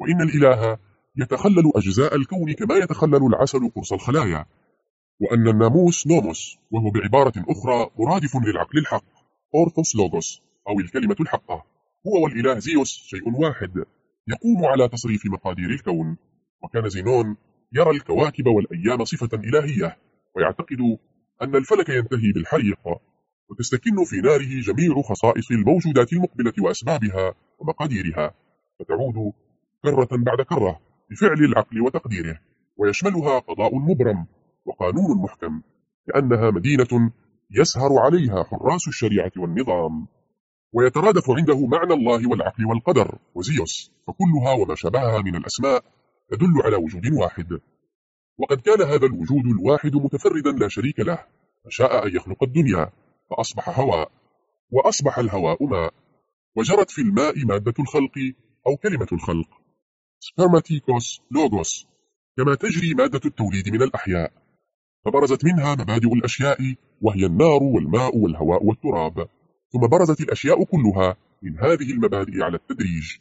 A: وإن الإله يتخلل أجزاء الكون كما يتخلل العسل قرص الخلايا. وأن الناموس نوموس وهو بعبارة أخرى مرادف للعقل الحق أورثوس لوغوس أو الكلمة الحقة. هو والإله زيوس شيء واحد يقوم على تصريف مقادير الكون. وكان زينون يرى الكواكب والأيام صفة إلهية ويعتقد أن الفلك ينتهي بالحريق وتستكن في ناره جميع خصائص الموجودات المقبلة وأسبابها ومقاديرها. فتعود كرة بعد كرة بفعل العقل وتقديره ويشملها قضاء مبرم. وقانون محكم لأنها مدينة يسهر عليها حراس الشريعة والنظام ويترادف عنده معنى الله والعقل والقدر وزيوس فكلها وما شبهها من الأسماء تدل على وجود واحد. وقد كان هذا الوجود الواحد متفردا لا شريك له فشاء أن يخلق الدنيا فأصبح هواء وأصبح الهواء ماء وجرت في الماء مادة الخلق أو كلمة الخلق. سبرماتيكوس لوغوس كما تجري مادة التوليد من الأحياء. فبرزت منها مبادئ الأشياء وهي النار والماء والهواء والتراب. ثم برزت الأشياء كلها من هذه المبادئ على التدريج.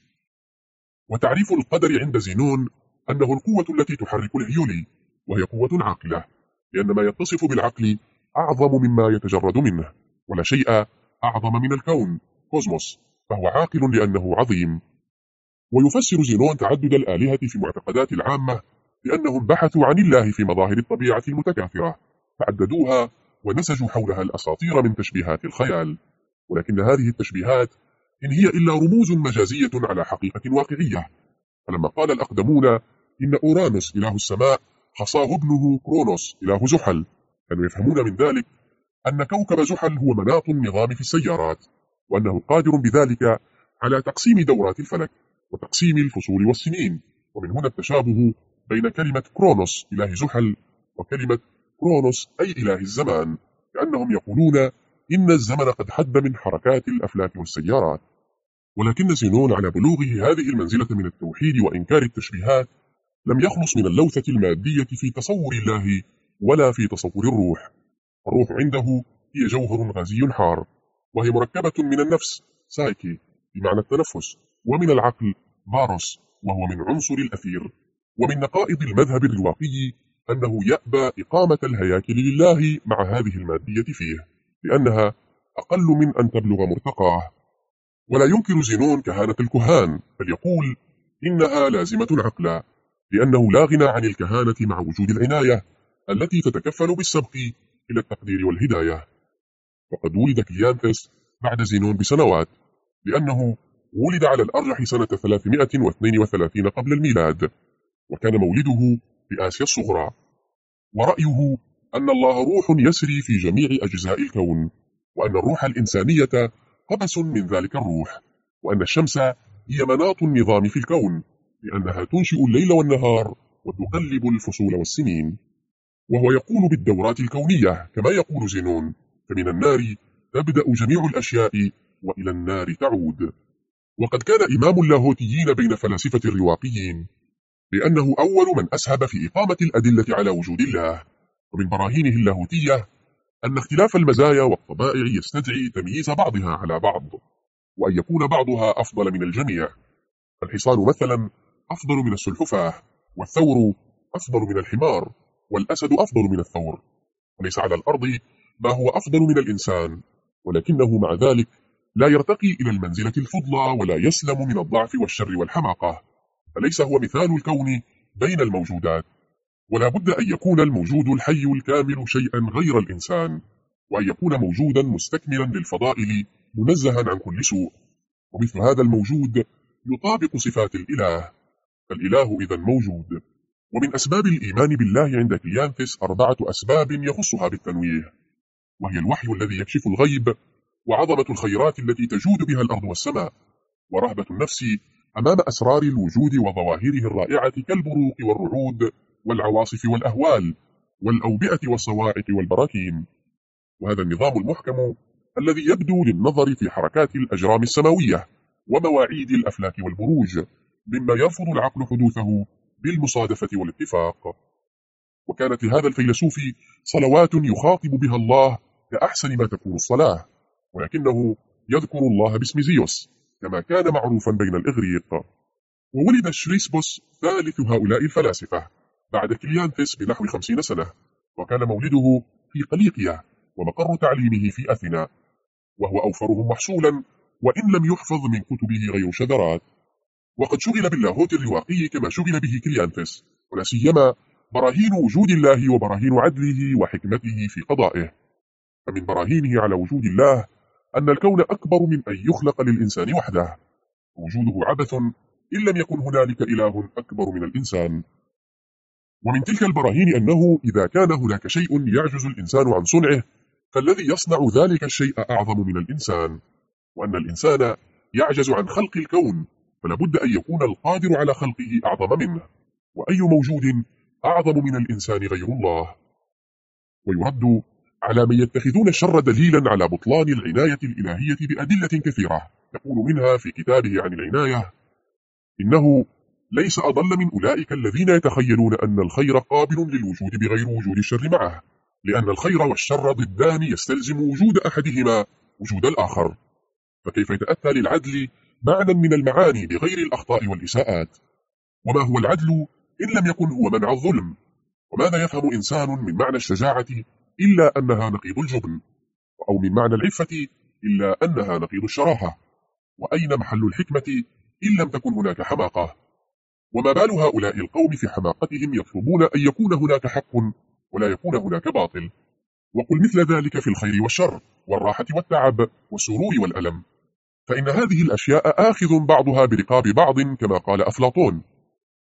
A: وتعريف القدر عند زينون أنه القوة التي تحرك الهيولي وهي قوة عاقلة لأن ما يتصف بالعقل أعظم مما يتجرد منه ولا شيء أعظم من الكون كوزموس فهو عاقل لأنه عظيم. ويفسر زينون تعدد الآلهة في معتقدات العامة لأنهم بحثوا عن الله في مظاهر الطبيعة المتكاثرة. فعددوها ونسجوا حولها الأساطير من تشبيهات الخيال. ولكن هذه التشبيهات إن هي إلا رموز مجازية على حقيقة واقعية. فلما قال الأقدمون إن أورانوس إله السماء خصاه ابنه كرونوس إله زحل. كانوا يفهمون من ذلك أن كوكب زحل هو مناط النظام في السيارات وأنه قادر بذلك على تقسيم دورات الفلك وتقسيم الفصول والسنين. ومن هنا التشابه بين كلمة كرونوس إله زحل وكلمة كرونوس أي إله الزمان كأنهم يقولون إن الزمن قد حد من حركات الأفلاك والسيارات. ولكن زينون على بلوغه هذه المنزلة من التوحيد وإنكار التشبيهات لم يخلص من اللوثة المادية في تصور الله ولا في تصور الروح. الروح عنده هي جوهر غازي حار وهي مركبة من النفس سايكي بمعنى التنفس ومن العقل باروس وهو من عنصر الأثير. ومن نقائض المذهب الرواقي أنه يأبى إقامة الهياكل لله مع هذه المادية فيه لأنها أقل من أن تبلغ مرتقاه. ولا ينكر زينون كهانة الكهان بل يقول إنها لازمة عقلا لأنه لا غنى عن الكهانة مع وجود العناية التي تتكفل بالسبق إلى التقدير والهداية. وقد ولد كليانثس بعد زينون بسنوات لأنه ولد على الأرجح سنة 332 قبل الميلاد. وكان مولده في آسيا الصغرى. ورأيه أن الله روح يسري في جميع أجزاء الكون وأن الروح الإنسانية قبس من ذلك الروح وأن الشمس هي مناط النظام في الكون لأنها تنشئ الليل والنهار وتقلب الفصول والسنين. وهو يقول بالدورات الكونية كما يقول زينون فمن النار تبدأ جميع الأشياء وإلى النار تعود. وقد كان إمام اللاهوتيين بين فلاسفة الرواقيين لأنه أول من أسهب في إقامة الأدلة على وجود الله. ومن براهينه اللاهوتية أن اختلاف المزايا والطبائع يستدعي تمييز بعضها على بعض وأن يكون بعضها أفضل من الجميع. الحصان مثلا أفضل من السلحفاة والثور أفضل من الحمار والأسد أفضل من الثور. وليس على الأرض ما هو أفضل من الإنسان ولكنه مع ذلك لا يرتقي إلى المنزلة الفضلى ولا يسلم من الضعف والشر والحماقة. فليس هو مثال الكون بين الموجودات ولا بد أن يكون الموجود الحي الكامل شيئا غير الإنسان وأن يكون موجودا مستكملا للفضائل منزها عن كل سوء. ومثل هذا الموجود يطابق صفات الإله فالإله إذا موجود. ومن أسباب الإيمان بالله عند كليانثس أربعة أسباب يخصها بالتنويه وهي الوحي الذي يكشف الغيب وعظمة الخيرات التي تجود بها الأرض والسماء ورهبة النفس أمام أسرار الوجود وظواهره الرائعة كالبروق والرعود والعواصف والأهوال والأوبئة والصواعق والبراكين. وهذا النظام المحكم الذي يبدو للنظر في حركات الأجرام السماوية ومواعيد الأفلاك والبروج مما يرفض العقل حدوثه بالمصادفة والاتفاق. وكانت لهذا الفيلسوف صلوات يخاطب بها الله كأحسن ما تكون الصلاة ولكنه يذكر الله باسم زيوس. كما كان معروفا بين الإغريق. وولد شريسبوس ثالث هؤلاء الفلاسفة بعد كليانثس بنحو خمسين سنة وكان مولده في قليقيا ومقر تعليمه في أثينا وهو أوفرهم محصولا وإن لم يحفظ من كتبه غير شذرات. وقد شغل باللاهوت الرواقي كما شغل به كليانتس ولا سيما براهين وجود الله وبراهين عدله وحكمته في قضائه. فمن براهينه على وجود الله أن الكون أكبر من أن يخلق للإنسان وحده. وجوده عبث إن لم يكن هنالك إله أكبر من الإنسان. ومن تلك البراهين أنه إذا كان هناك شيء يعجز الإنسان عن صنعه فالذي يصنع ذلك الشيء أعظم من الإنسان. وأن الإنسان يعجز عن خلق الكون فلابد أن يكون القادر على خلقه أعظم منه. وأي موجود أعظم من الإنسان غير الله. ويرد على من يتخذون الشر دليلا على بطلان العناية الإلهية بأدلة كثيرة. يقول منها في كتابه عن العناية إنه ليس أضل من أولئك الذين يتخيلون أن الخير قابل للوجود بغير وجود الشر معه لأن الخير والشر ضدان يستلزم وجود أحدهما وجود الآخر. فكيف يتأتى للعدل معنى من المعاني بغير الأخطاء والإساءات؟ وما هو العدل إن لم يكن هو منع الظلم؟ وماذا يفهم إنسان من معنى الشجاعة إلا أنها نقيض الجبن أو من معنى العفة إلا أنها نقيض الشراهة. وأين محل الحكمة إن لم تكن هناك حماقة؟ وما بال هؤلاء القوم في حماقتهم يطلبون أن يكون هناك حق ولا يكون هناك باطل. وقل مثل ذلك في الخير والشر والراحة والتعب والسرور والألم. فإن هذه الأشياء آخذ بعضها برقاب بعض كما قال أفلاطون.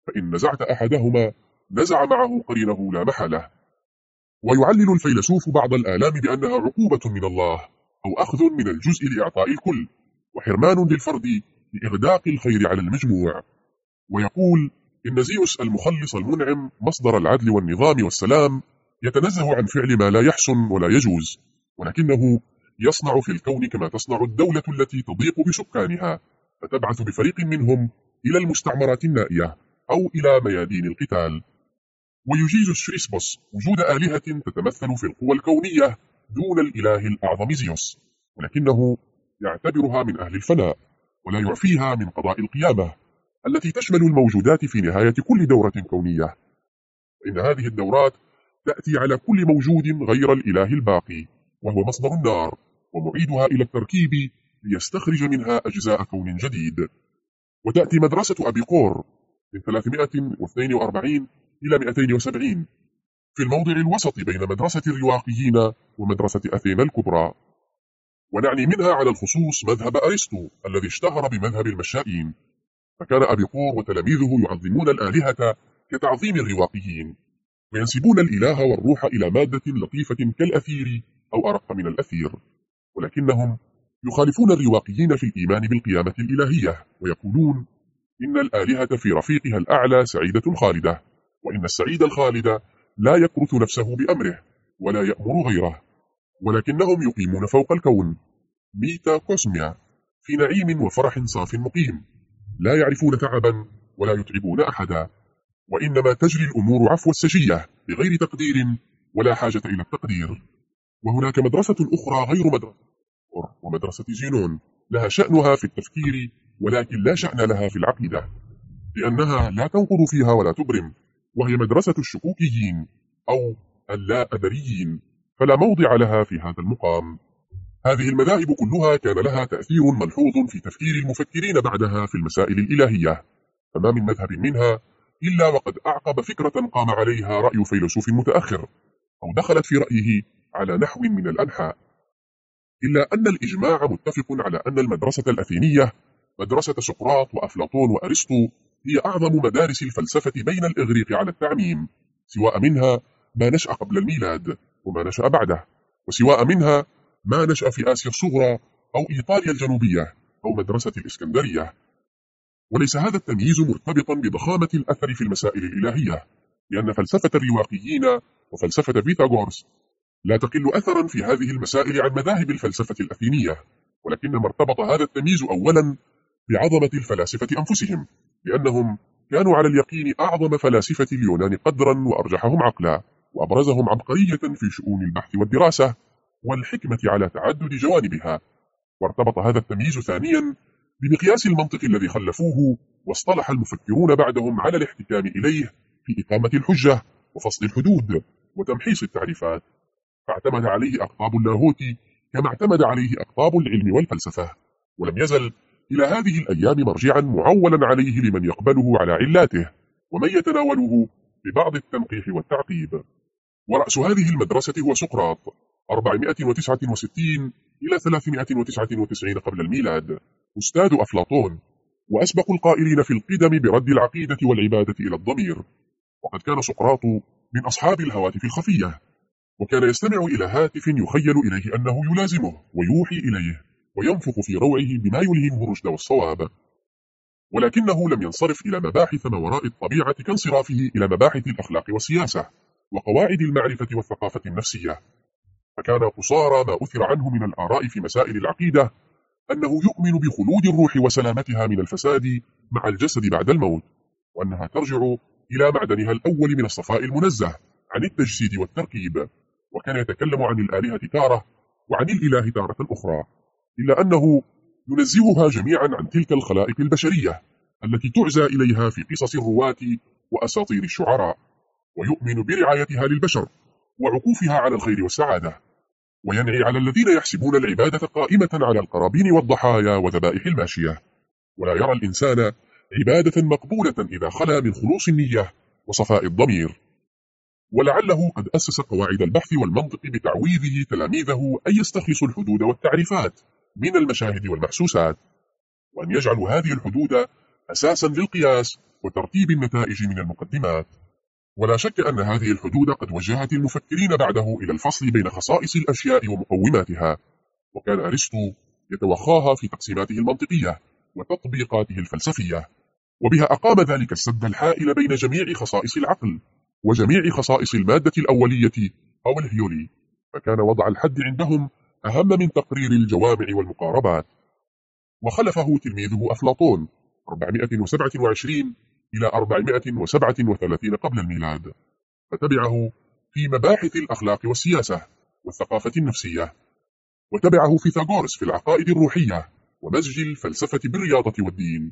A: فإن نزعت أحدهما نزع معه قرينه لا محالة. ويعلل الفيلسوف بعض الآلام بأنها عقوبة من الله أو أخذ من الجزء لإعطاء الكل وحرمان للفرد لإغداق الخير على المجموع. ويقول إن زيوس المخلص المنعم مصدر العدل والنظام والسلام يتنزه عن فعل ما لا يحسن ولا يجوز ولكنه يصنع في الكون كما تصنع الدولة التي تضيق بسكانها فتبعث بفريق منهم إلى المستعمرات النائية أو إلى ميادين القتال. ويجيز الشريسبوس وجود آلهة تتمثل في القوى الكونية دون الإله الأعظم زيوس ولكنه يعتبرها من أهل الفناء ولا يعفيها من قضاء القيامة التي تشمل الموجودات في نهاية كل دورة كونية. إن هذه الدورات تأتي على كل موجود غير الإله الباقي وهو مصدر النار ومعيدها إلى التركيب ليستخرج منها أجزاء كون جديد. وتأتي مدرسة أبي قور من 342 إلى 270 في الموضع الوسط بين مدرسة الرواقيين ومدرسة أثينا الكبرى. ونعني منها على الخصوص مذهب أرسطو الذي اشتهر بمذهب المشائين. فكان أبي قور وتلاميذه يعظمون الآلهة كتعظيم الرواقيين. وينسبون الإله والروح إلى مادة لطيفة كالأثير أو أرق من الأثير. ولكنهم يخالفون الرواقيين في الإيمان بالقيامة الإلهية ويقولون إن الآلهة في رفيقها الأعلى سعيدة خالدة. وإن السعيد الخالد لا يكرث نفسه بأمره ولا يأمر غيره ولكنهم يقيمون فوق الكون. ميتا كوسميا في نعيم وفرح صاف مقيم. لا يعرفون تعبا ولا يتعبون أحدا. وإنما تجري الأمور عفو السجية بغير تقدير ولا حاجة إلى التقدير. وهناك مدرسة أخرى غير مدرسة ومدرسة زينون لها شأنها في التفكير ولكن لا شأن لها في العقيدة لأنها لا تنقض فيها ولا تبرم. وهي مدرسة الشكوكيين أو اللا أدريين فلا موضع لها في هذا المقام. هذه المذاهب كلها كان لها تأثير ملحوظ في تفكير المفكرين بعدها في المسائل الإلهية. فما من مذهب منها إلا وقد أعقب فكرة قام عليها رأي فيلسوف متأخر أو دخلت في رأيه على نحو من الأنحاء. إلا أن الإجماع متفق على أن المدرسة الأثينية مدرسة سقراط وأفلاطون وأرسطو هي أعظم مدارس الفلسفة بين الإغريق على التعميم. سواء منها ما نشأ قبل الميلاد وما نشأ بعده وسواء منها ما نشأ في آسيا الصغرى أو إيطاليا الجنوبية أو مدرسة الإسكندرية. وليس هذا التمييز مرتبطا بضخامة الأثر في المسائل الإلهية لأن فلسفة الرواقيين وفلسفة فيثاغورس لا تقل أثرا في هذه المسائل عن مذاهب الفلسفة الأثينية ولكن ما ارتبط هذا التمييز أولا بعظمة الفلاسفة أنفسهم لأنهم كانوا على اليقين أعظم فلاسفة اليونان قدرا وأرجحهم عقلا وأبرزهم عبقرية في شؤون البحث والدراسة والحكمة على تعدد جوانبها. وارتبط هذا التمييز ثانيا بمقياس المنطق الذي خلفوه واصطلح المفكرون بعدهم على الاحتكام إليه في إقامة الحجة وفصل الحدود وتمحيص التعريفات. فاعتمد عليه أقطاب اللاهوت كما اعتمد عليه أقطاب العلم والفلسفة. ولم يزل إلى هذه الأيام مرجعا معولا عليه لمن يقبله على علاته ومن يتناوله ببعض التنقيح والتعقيب. ورأس هذه المدرسة هو سقراط 469 إلى 399 قبل الميلاد أستاذ أفلاطون وأسبق القائلين في القدم برد العقيدة والعبادة إلى الضمير. وقد كان سقراط من أصحاب الهواتف الخفية وكان يستمع إلى هاتف يخيل إليه أنه يلازمه ويوحي إليه. وينفخ في روعه بما يلهمه الرشد والصواب. ولكنه لم ينصرف إلى مباحث ما وراء الطبيعة كانصرافه إلى مباحث الأخلاق والسياسة وقواعد المعرفة والثقافة النفسية. فكان قصارى ما أثر عنه من الآراء في مسائل العقيدة أنه يؤمن بخلود الروح وسلامتها من الفساد مع الجسد بعد الموت وأنها ترجع إلى معدنها الأول من الصفاء المنزه عن التجسيد والتركيب. وكان يتكلم عن الآلهة تارة وعن الإله تارة أخرى. إلا أنه ينزهها جميعا عن تلك الخلائق البشرية التي تعزى إليها في قصص الرواة وأساطير الشعراء ويؤمن برعايتها للبشر وعكوفها على الخير والسعادة وينعي على الذين يحسبون العبادة قائمة على القرابين والضحايا وذبائح الماشية. ولا يرى الإنسان عبادة مقبولة إذا خلا من خلوص النية وصفاء الضمير. ولعله قد أسس قواعد البحث والمنطق بتعويذه تلاميذه أن يستخلصوا الحدود والتعريفات. من المشاهد والمحسوسات وأن يجعلوا هذه الحدود أساسا للقياس وترتيب النتائج من المقدمات. ولا شك أن هذه الحدود قد وجهت المفكرين بعده إلى الفصل بين خصائص الأشياء ومقوماتها وكان أرسطو يتوخاها في تقسيماته المنطقية وتطبيقاته الفلسفية. وبها أقام ذلك السد الحائل بين جميع خصائص العقل وجميع خصائص المادة الأولية أو الهيولي. فكان وضع الحد عندهم أهم من تقرير الجوامع والمقاربات. وخلفه تلميذه أفلاطون 427 إلى 437 قبل الميلاد. فتبعه في مباحث الأخلاق والسياسة والثقافة النفسية. وتبعه فيثاغورس في العقائد الروحية ومزج الفلسفة بالرياضة والدين.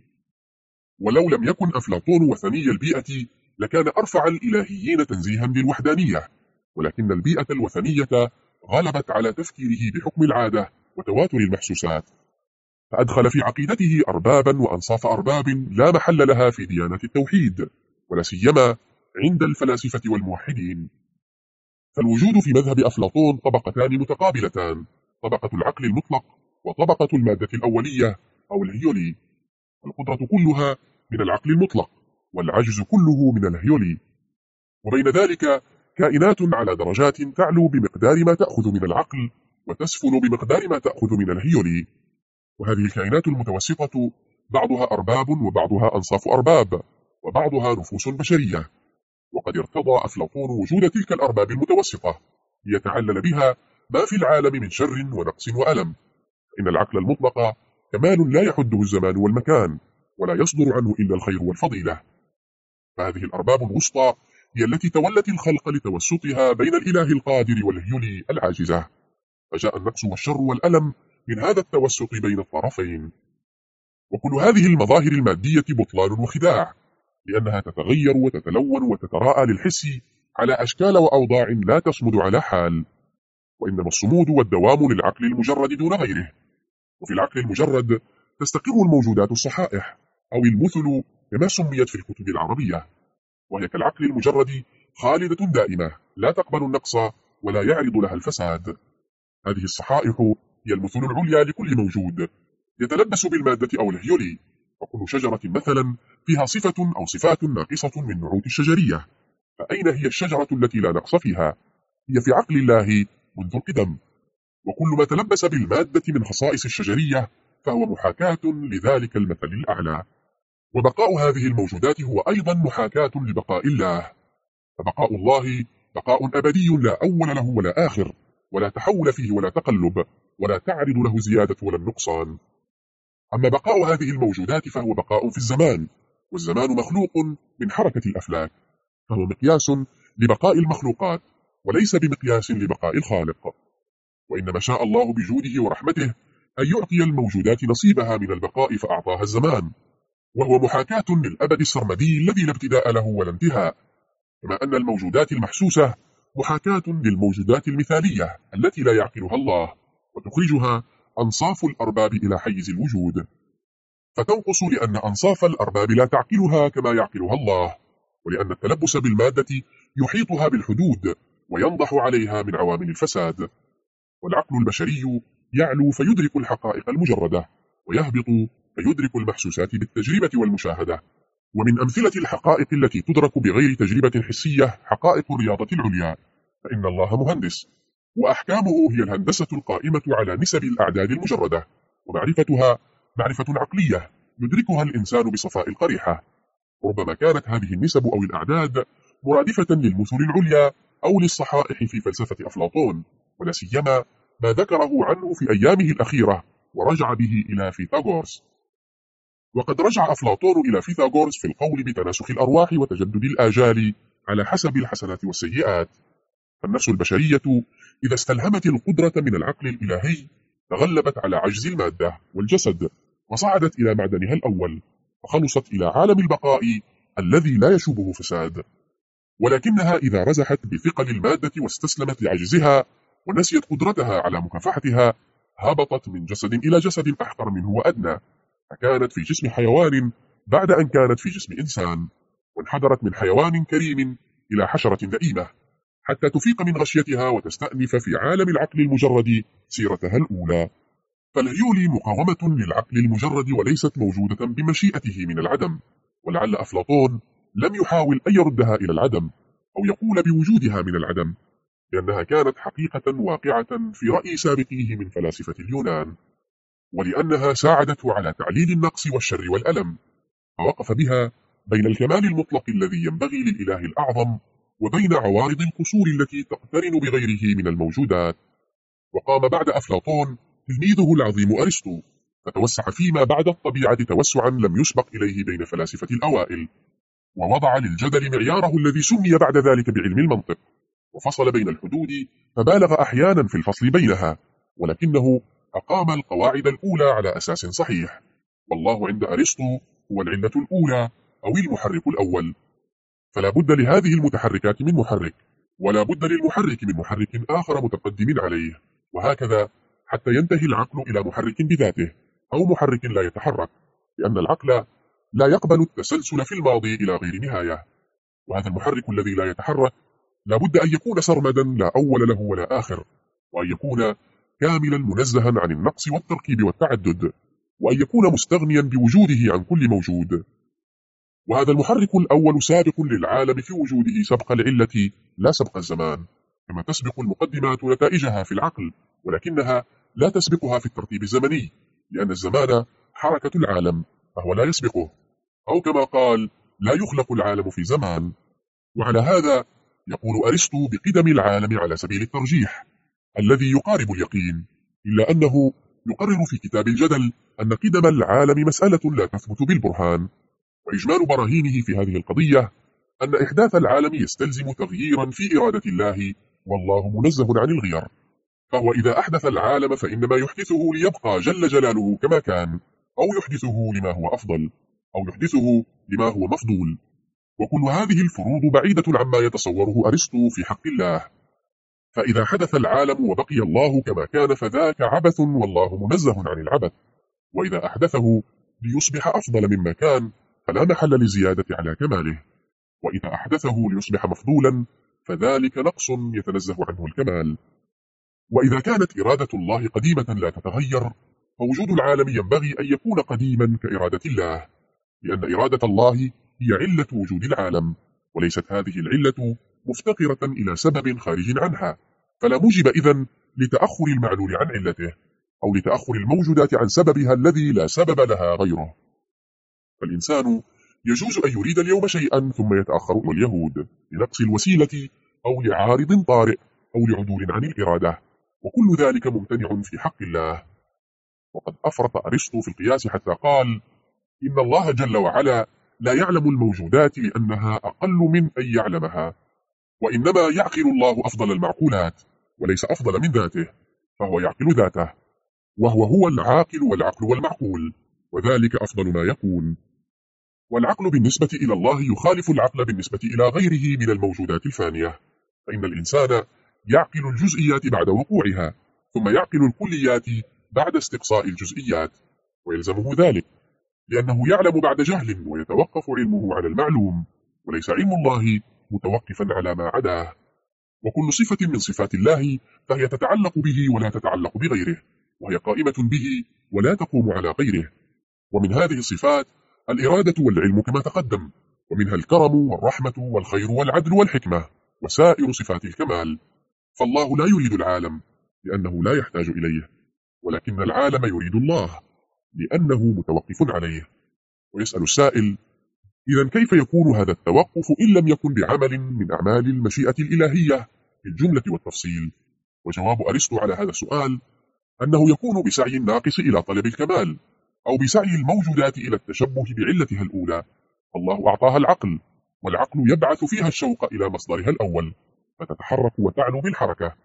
A: ولو لم يكن أفلاطون وثني البيئة لكان أرفع الإلهيين تنزيها للوحدانية ولكن البيئة الوثنية غلبت على تفكيره بحكم العادة وتواتر المحسوسات. فأدخل في عقيدته أربابا وأنصاف أرباب لا محل لها في ديانة التوحيد ولا سيما عند الفلاسفة والموحدين. فالوجود في مذهب أفلاطون طبقتان متقابلتان طبقة العقل المطلق وطبقة المادة الأولية أو الهيولي. القدرة كلها من العقل المطلق والعجز كله من الهيولي. وبين ذلك كائنات على درجات تعلو بمقدار ما تأخذ من العقل وتسفل بمقدار ما تأخذ من الهيولي وهذه الكائنات المتوسطة بعضها أرباب وبعضها أنصاف أرباب وبعضها نفوس بشرية. وقد ارتضى أفلاطون وجود تلك الأرباب المتوسطة ليتعلل بها ما في العالم من شر ونقص وألم. إن العقل المطلق كمال لا يحده الزمان والمكان ولا يصدر عنه إلا الخير والفضيلة. فهذه الأرباب الوسطى هي التي تولت الخلق لتوسطها بين الإله القادر والهيولي العاجزة. فجاء النقص والشر والألم من هذا التوسط بين الطرفين. وكل هذه المظاهر المادية بطلان وخداع لأنها تتغير وتتلون وتتراءى للحس على أشكال وأوضاع لا تصمد على حال. وإنما الصمود والدوام للعقل المجرد دون غيره. وفي العقل المجرد تستقر الموجودات الصحائح أو المثل كما سميت في الكتب العربية. وهي كالعقل المجرد خالدة دائمة لا تقبل النقص ولا يعرض لها الفساد. هذه الصحائح هي المثل العليا لكل موجود يتلبس بالمادة أو الهيولي. وكل شجرة مثلا فيها صفة أو صفات ناقصة من نعوت الشجرية. فأين هي الشجرة التي لا نقص فيها؟ هي في عقل الله منذ القدم. وكل ما تلبس بالمادة من خصائص الشجرية فهو محاكاة لذلك المثل الأعلى. وبقاء هذه الموجودات هو أيضا محاكاة لبقاء الله. فبقاء الله بقاء أبدي لا أول له ولا آخر ولا تحول فيه ولا تقلب ولا تعرض له زيادة ولا النقصان أما بقاء هذه الموجودات فهو بقاء في الزمان والزمان مخلوق من حركة الأفلاك فهو مقياس لبقاء المخلوقات وليس بمقياس لبقاء الخالق. وإنما شاء الله بجوده ورحمته أن يعطي الموجودات نصيبها من البقاء فأعطاها الزمان. وهو محاكاة للأبد السرمدي الذي لا ابتداء له ولا انتهاء. كما أن الموجودات المحسوسة محاكاة للموجودات المثالية التي لا يعقلها الله وتخرجها أنصاف الأرباب إلى حيز الوجود. فتنقص لأن أنصاف الأرباب لا تعقلها كما يعقلها الله ولأن التلبس بالمادة يحيطها بالحدود وينضح عليها من عوامل الفساد. والعقل البشري يعلو فيدرك الحقائق المجردة ويهبط فيدرك المحسوسات بالتجربة والمشاهدة. ومن أمثلة الحقائق التي تدرك بغير تجربة حسية حقائق الرياضة العليا. فإن الله مهندس. وأحكامه هي الهندسة القائمة على نسب الأعداد المجردة. ومعرفتها معرفة عقلية يدركها الإنسان بصفاء القريحة. ربما كانت هذه النسب أو الأعداد مرادفة للمثل العليا أو للصحائح في فلسفة أفلاطون. ولا سيما ما ذكره عنه في أيامه الأخيرة ورجع به إلى فيثاغورس. وقد رجع أفلاطون إلى فيثاغورس في القول بتناسخ الأرواح وتجدد الآجال على حسب الحسنات والسيئات. فالنفس البشرية إذا استلهمت القدرة من العقل الإلهي تغلبت على عجز المادة والجسد وصعدت إلى معدنها الأول وخلصت إلى عالم البقاء الذي لا يشوبه فساد. ولكنها إذا رزحت بثقل المادة واستسلمت لعجزها ونسيت قدرتها على مكافحتها هبطت من جسد إلى جسد أحقر منه وأدنى. فكانت في جسم حيوان بعد أن كانت في جسم إنسان وانحدرت من حيوان كريم إلى حشرة دئيمة حتى تفيق من غشيتها وتستأنف في عالم العقل المجرد سيرتها الأولى. فالهيولي مقاومة للعقل المجرد وليست موجودة بمشيئته من العدم ولعل أفلاطون لم يحاول أن يردها إلى العدم أو يقول بوجودها من العدم لأنها كانت حقيقة واقعة في رأي سابقيه من فلاسفة اليونان. ولأنها ساعدته على تعليل النقص والشر والألم فوقف بها بين الكمال المطلق الذي ينبغي للإله الأعظم وبين عوارض القصور التي تقترن بغيره من الموجودات. وقام بعد أفلاطون تلميذه العظيم أرسطو فتوسع فيما بعد الطبيعة توسعا لم يسبق إليه بين فلاسفة الأوائل ووضع للجدل معياره الذي سمي بعد ذلك بعلم المنطق وفصل بين الحدود فبالغ أحيانا في الفصل بينها ولكنه أقام القواعد الأولى على أساس صحيح. والله عند أرسطو هو العلة الأولى أو المحرك الأول. فلا بد لهذه المتحركات من محرك ولا بد للمحرك من محرك آخر متقدم عليه. وهكذا حتى ينتهي العقل إلى محرك بذاته أو محرك لا يتحرك لأن العقل لا يقبل التسلسل في الماضي إلى غير نهاية. وهذا المحرك الذي لا يتحرك لا بد أن يكون سرمدا لا أول له ولا آخر وأن يكون كاملا منزها عن النقص والتركيب والتعدد وأن يكون مستغنيا بوجوده عن كل موجود. وهذا المحرك الأول سابق للعالم في وجوده سبق العلة لا سبق الزمان. كما تسبق المقدمات نتائجها في العقل ولكنها لا تسبقها في الترتيب الزمني لأن الزمان حركة العالم فهو لا يسبقه. أو كما قال لا يخلق العالم في زمان. وعلى هذا يقول أرسطو بقدم العالم على سبيل الترجيح. الذي يقارب اليقين إلا أنه يقرر في كتاب الجدل أن قدم العالم مسألة لا تثبت بالبرهان. وإجمال براهينه في هذه القضية أن إحداث العالم يستلزم تغييرا في إرادة الله والله منزه عن الغير. فهو إذا أحدث العالم فإنما يحدثه ليبقى جل جلاله كما كان أو يحدثه لما هو أفضل أو يحدثه لما هو مفضول. وكل هذه الفروض بعيدة عما يتصوره أرسطو في حق الله. فإذا حدث العالم وبقي الله كما كان فذاك عبث والله منزه عن العبث. وإذا أحدثه ليصبح أفضل مما كان فلا محل لزيادة على كماله. وإذا أحدثه ليصبح مفضولا فذلك نقص يتنزه عنه الكمال. وإذا كانت إرادة الله قديمة لا تتغير فوجود العالم ينبغي أن يكون قديما كإرادة الله لأن إرادة الله هي علة وجود العالم وليست هذه العلة مفتقرة إلى سبب خارج عنها. فلا موجب إذن لتأخر المعلول عن علته أو لتأخر الموجودات عن سببها الذي لا سبب لها غيره. فالإنسان يجوز أن يريد اليوم شيئا ثم يتأخر اليهود لنقص الوسيلة أو لعارض طارئ أو لعدول عن الإرادة. وكل ذلك ممتنع في حق الله. وقد أفرط أرسطو في القياس حتى قال إن الله جل وعلا لا يعلم الموجودات لأنها أقل من أن يعلمها. وإنما يعقل الله أفضل المعقولات وليس أفضل من ذاته فهو يعقل ذاته وهو هو العاقل والعقل والمعقول وذلك أفضل ما يكون. والعقل بالنسبة إلى الله يخالف العقل بالنسبة إلى غيره من الموجودات الفانية فإن الإنسان يعقل الجزئيات بعد وقوعها ثم يعقل الكليات بعد استقصاء الجزئيات ويلزمه ذلك لأنه يعلم بعد جهل ويتوقف علمه على المعلوم وليس علم الله متوقفا على ما عداه وكل صفة من صفات الله فهي تتعلق به ولا تتعلق بغيره وهي قائمة به ولا تقوم على غيره. ومن هذه الصفات الإرادة والعلم كما تقدم ومنها الكرم والرحمة والخير والعدل والحكمة وسائر صفات الكمال. فالله لا يريد العالم لأنه لا يحتاج إليه ولكن العالم يريد الله لأنه متوقف عليه. ويسأل السائل إذا كيف يكون هذا التوقف إن لم يكن بعمل من أعمال المشيئة الإلهية؟ في الجملة والتفصيل. وجواب أرسطو على هذا السؤال أنه يكون بسعي الناقص إلى طلب الكمال أو بسعي الموجودات إلى التشبه بعلتها الأولى. الله أعطاها العقل والعقل يبعث فيها الشوق إلى مصدرها الأول فتتحرك وتعلو بالحركة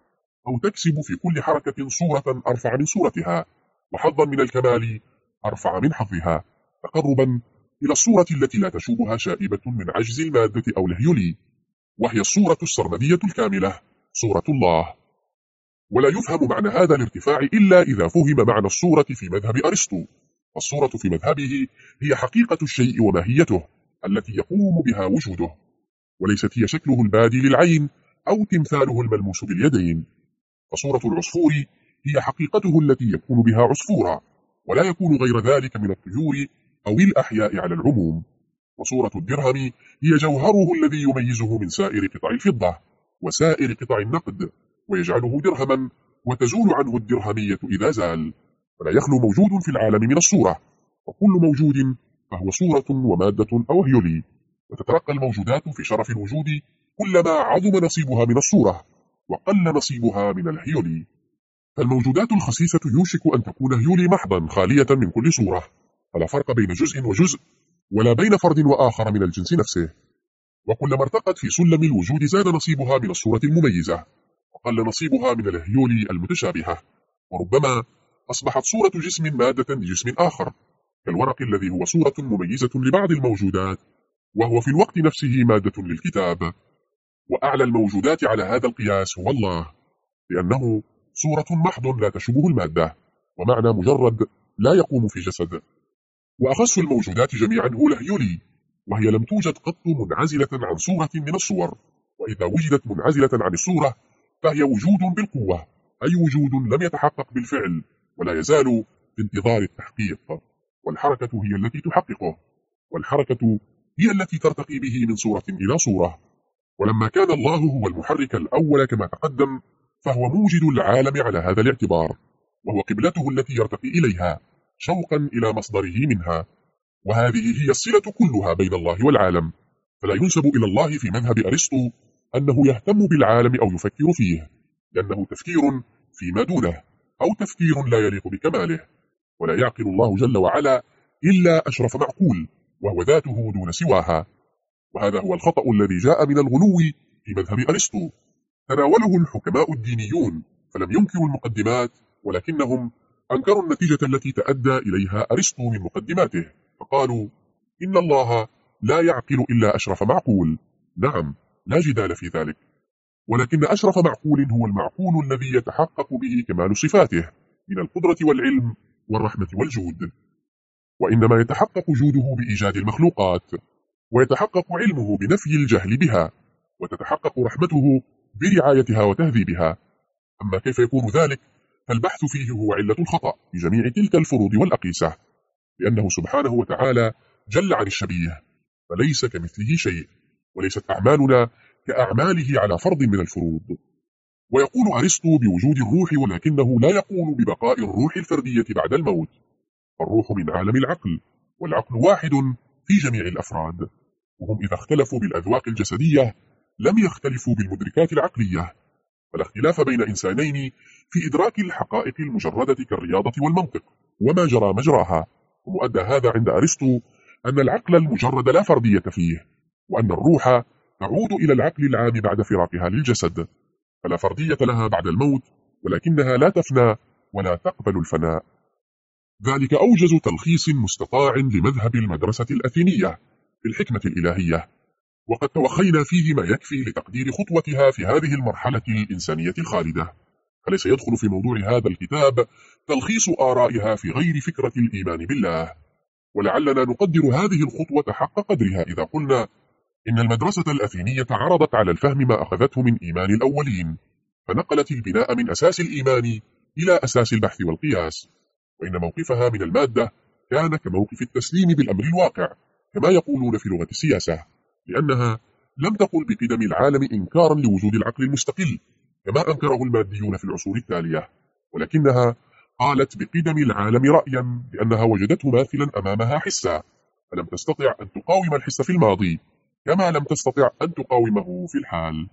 A: أو تكسب في كل حركة صورة أرفع من صورتها وحظا من الكمال أرفع من حظها تقربا إلى الصورة التي لا تشوبها شائبة من عجز المادة أو الهيولي وهي الصورة السرمدية الكاملة صورة الله. ولا يفهم معنى هذا الارتفاع إلا إذا فهم معنى الصورة في مذهب أرسطو. فالصورة في مذهبه هي حقيقة الشيء وماهيته التي يقوم بها وجوده وليست هي شكله البادي للعين أو تمثاله الملموس باليدين. فصورة العصفور هي حقيقته التي يكون بها عصفورا ولا يكون غير ذلك من الطيور أو الأحياء على العموم. وصورة الدرهم هي جوهره الذي يميزه من سائر قطع الفضة وسائر قطع النقد ويجعله درهما وتزول عنه الدرهمية إذا زال. فلا يخلو موجود في العالم من الصورة وكل موجود فهو صورة ومادة أو هيولي. وتترقى الموجودات في شرف الوجود كلما عظم نصيبها من الصورة وقل نصيبها من الهيولي. فالموجودات الخسيسة يوشك أن تكون هيولي محضا خالية من كل صورة. فلا فرق بين جزء وجزء ولا بين فرد وآخر من الجنس نفسه. وكلما ارتقت في سلم الوجود زاد نصيبها من الصورة المميزة وقل نصيبها من الهيول المتشابهة. وربما أصبحت صورة جسم مادة لجسم آخر كالورق الذي هو صورة مميزة لبعض الموجودات وهو في الوقت نفسه مادة للكتاب. وأعلى الموجودات على هذا القياس هو الله لأنه صورة محض لا تشبه المادة ومعنى مجرد لا يقوم في جسد. وأخص الموجودات جميعا هو الهيولي وهي لم توجد قط منعزلة عن صورة من الصور وإذا وجدت منعزلة عن الصورة فهي وجود بالقوة أي وجود لم يتحقق بالفعل ولا يزال في انتظار التحقيق والحركة هي التي تحققه والحركة هي التي ترتقي به من صورة إلى صورة ولما كان الله هو المحرك الأول كما تقدم فهو موجد العالم على هذا الاعتبار وهو قبلته التي يرتقي إليها. شوقا إلى مصدره منها. وهذه هي الصلة كلها بين الله والعالم. فلا ينسب إلى الله في مذهب أرسطو أنه يهتم بالعالم أو يفكر فيه لأنه تفكير فيما دونه أو تفكير لا يليق بكماله. ولا يعقل الله جل وعلا إلا أشرف معقول وهو ذاته دون سواها. وهذا هو الخطأ الذي جاء من الغلو في مذهب أرسطو. تناوله الحكماء الدينيون فلم ينكروا المقدمات ولكنهم أنكروا النتيجة التي تأدى إليها أرسطو من مقدماته فقالوا إن الله لا يعقل إلا أشرف معقول. نعم لا جدال في ذلك. ولكن أشرف معقول هو المعقول الذي يتحقق به كمال صفاته من القدرة والعلم والرحمة والجود. وإنما يتحقق جوده بإيجاد المخلوقات ويتحقق علمه بنفي الجهل بها وتتحقق رحمته برعايتها وتهذيبها. أما كيف يكون ذلك؟ فالبحث فيه هو علة الخطأ في جميع تلك الفروض والأقيسة لأنه سبحانه وتعالى جل عن الشبيه فليس كمثله شيء وليست أعمالنا كأعماله على فرض من الفروض. ويقول أرسطو بوجود الروح ولكنه لا يقول ببقاء الروح الفردية بعد الموت الروح من عالم العقل والعقل واحد في جميع الأفراد وهم إذا اختلفوا بالأذواق الجسدية لم يختلفوا بالمدركات العقلية فلا اختلاف بين إنسانين في إدراك الحقائق المجردة كالرياضة والمنطق وما جرى مجراها. ومؤدى هذا عند أرسطو أن العقل المجرد لا فردية فيه وأن الروح تعود إلى العقل العام بعد فراقها للجسد. فلا فردية لها بعد الموت ولكنها لا تفنى ولا تقبل الفناء. ذلك أوجز تلخيص مستطاع لمذهب المدرسة الأثينية في الحكمة الإلهية. وقد توخينا فيه ما يكفي لتقدير خطوتها في هذه المرحلة الإنسانية الخالدة. فليس يدخل في موضوع هذا الكتاب تلخيص آرائها في غير فكرة الإيمان بالله. ولعلنا نقدر هذه الخطوة حق قدرها إذا قلنا إن المدرسة الأثينية عرضت على الفهم ما أخذته من إيمان الأولين فنقلت البناء من أساس الإيمان إلى أساس البحث والقياس. وإن موقفها من المادة كان كموقف التسليم بالأمر الواقع كما يقولون في لغة السياسة. لأنها لم تقل بقدم العالم إنكارا لوجود العقل المستقل كما أنكره الماديون في العصور التالية. ولكنها قالت بقدم العالم رأيا لأنها وجدته ماثلا أمامها حسا. فلم تستطع أن تقاوم الحس في الماضي كما لم تستطع أن تقاومه في الحال.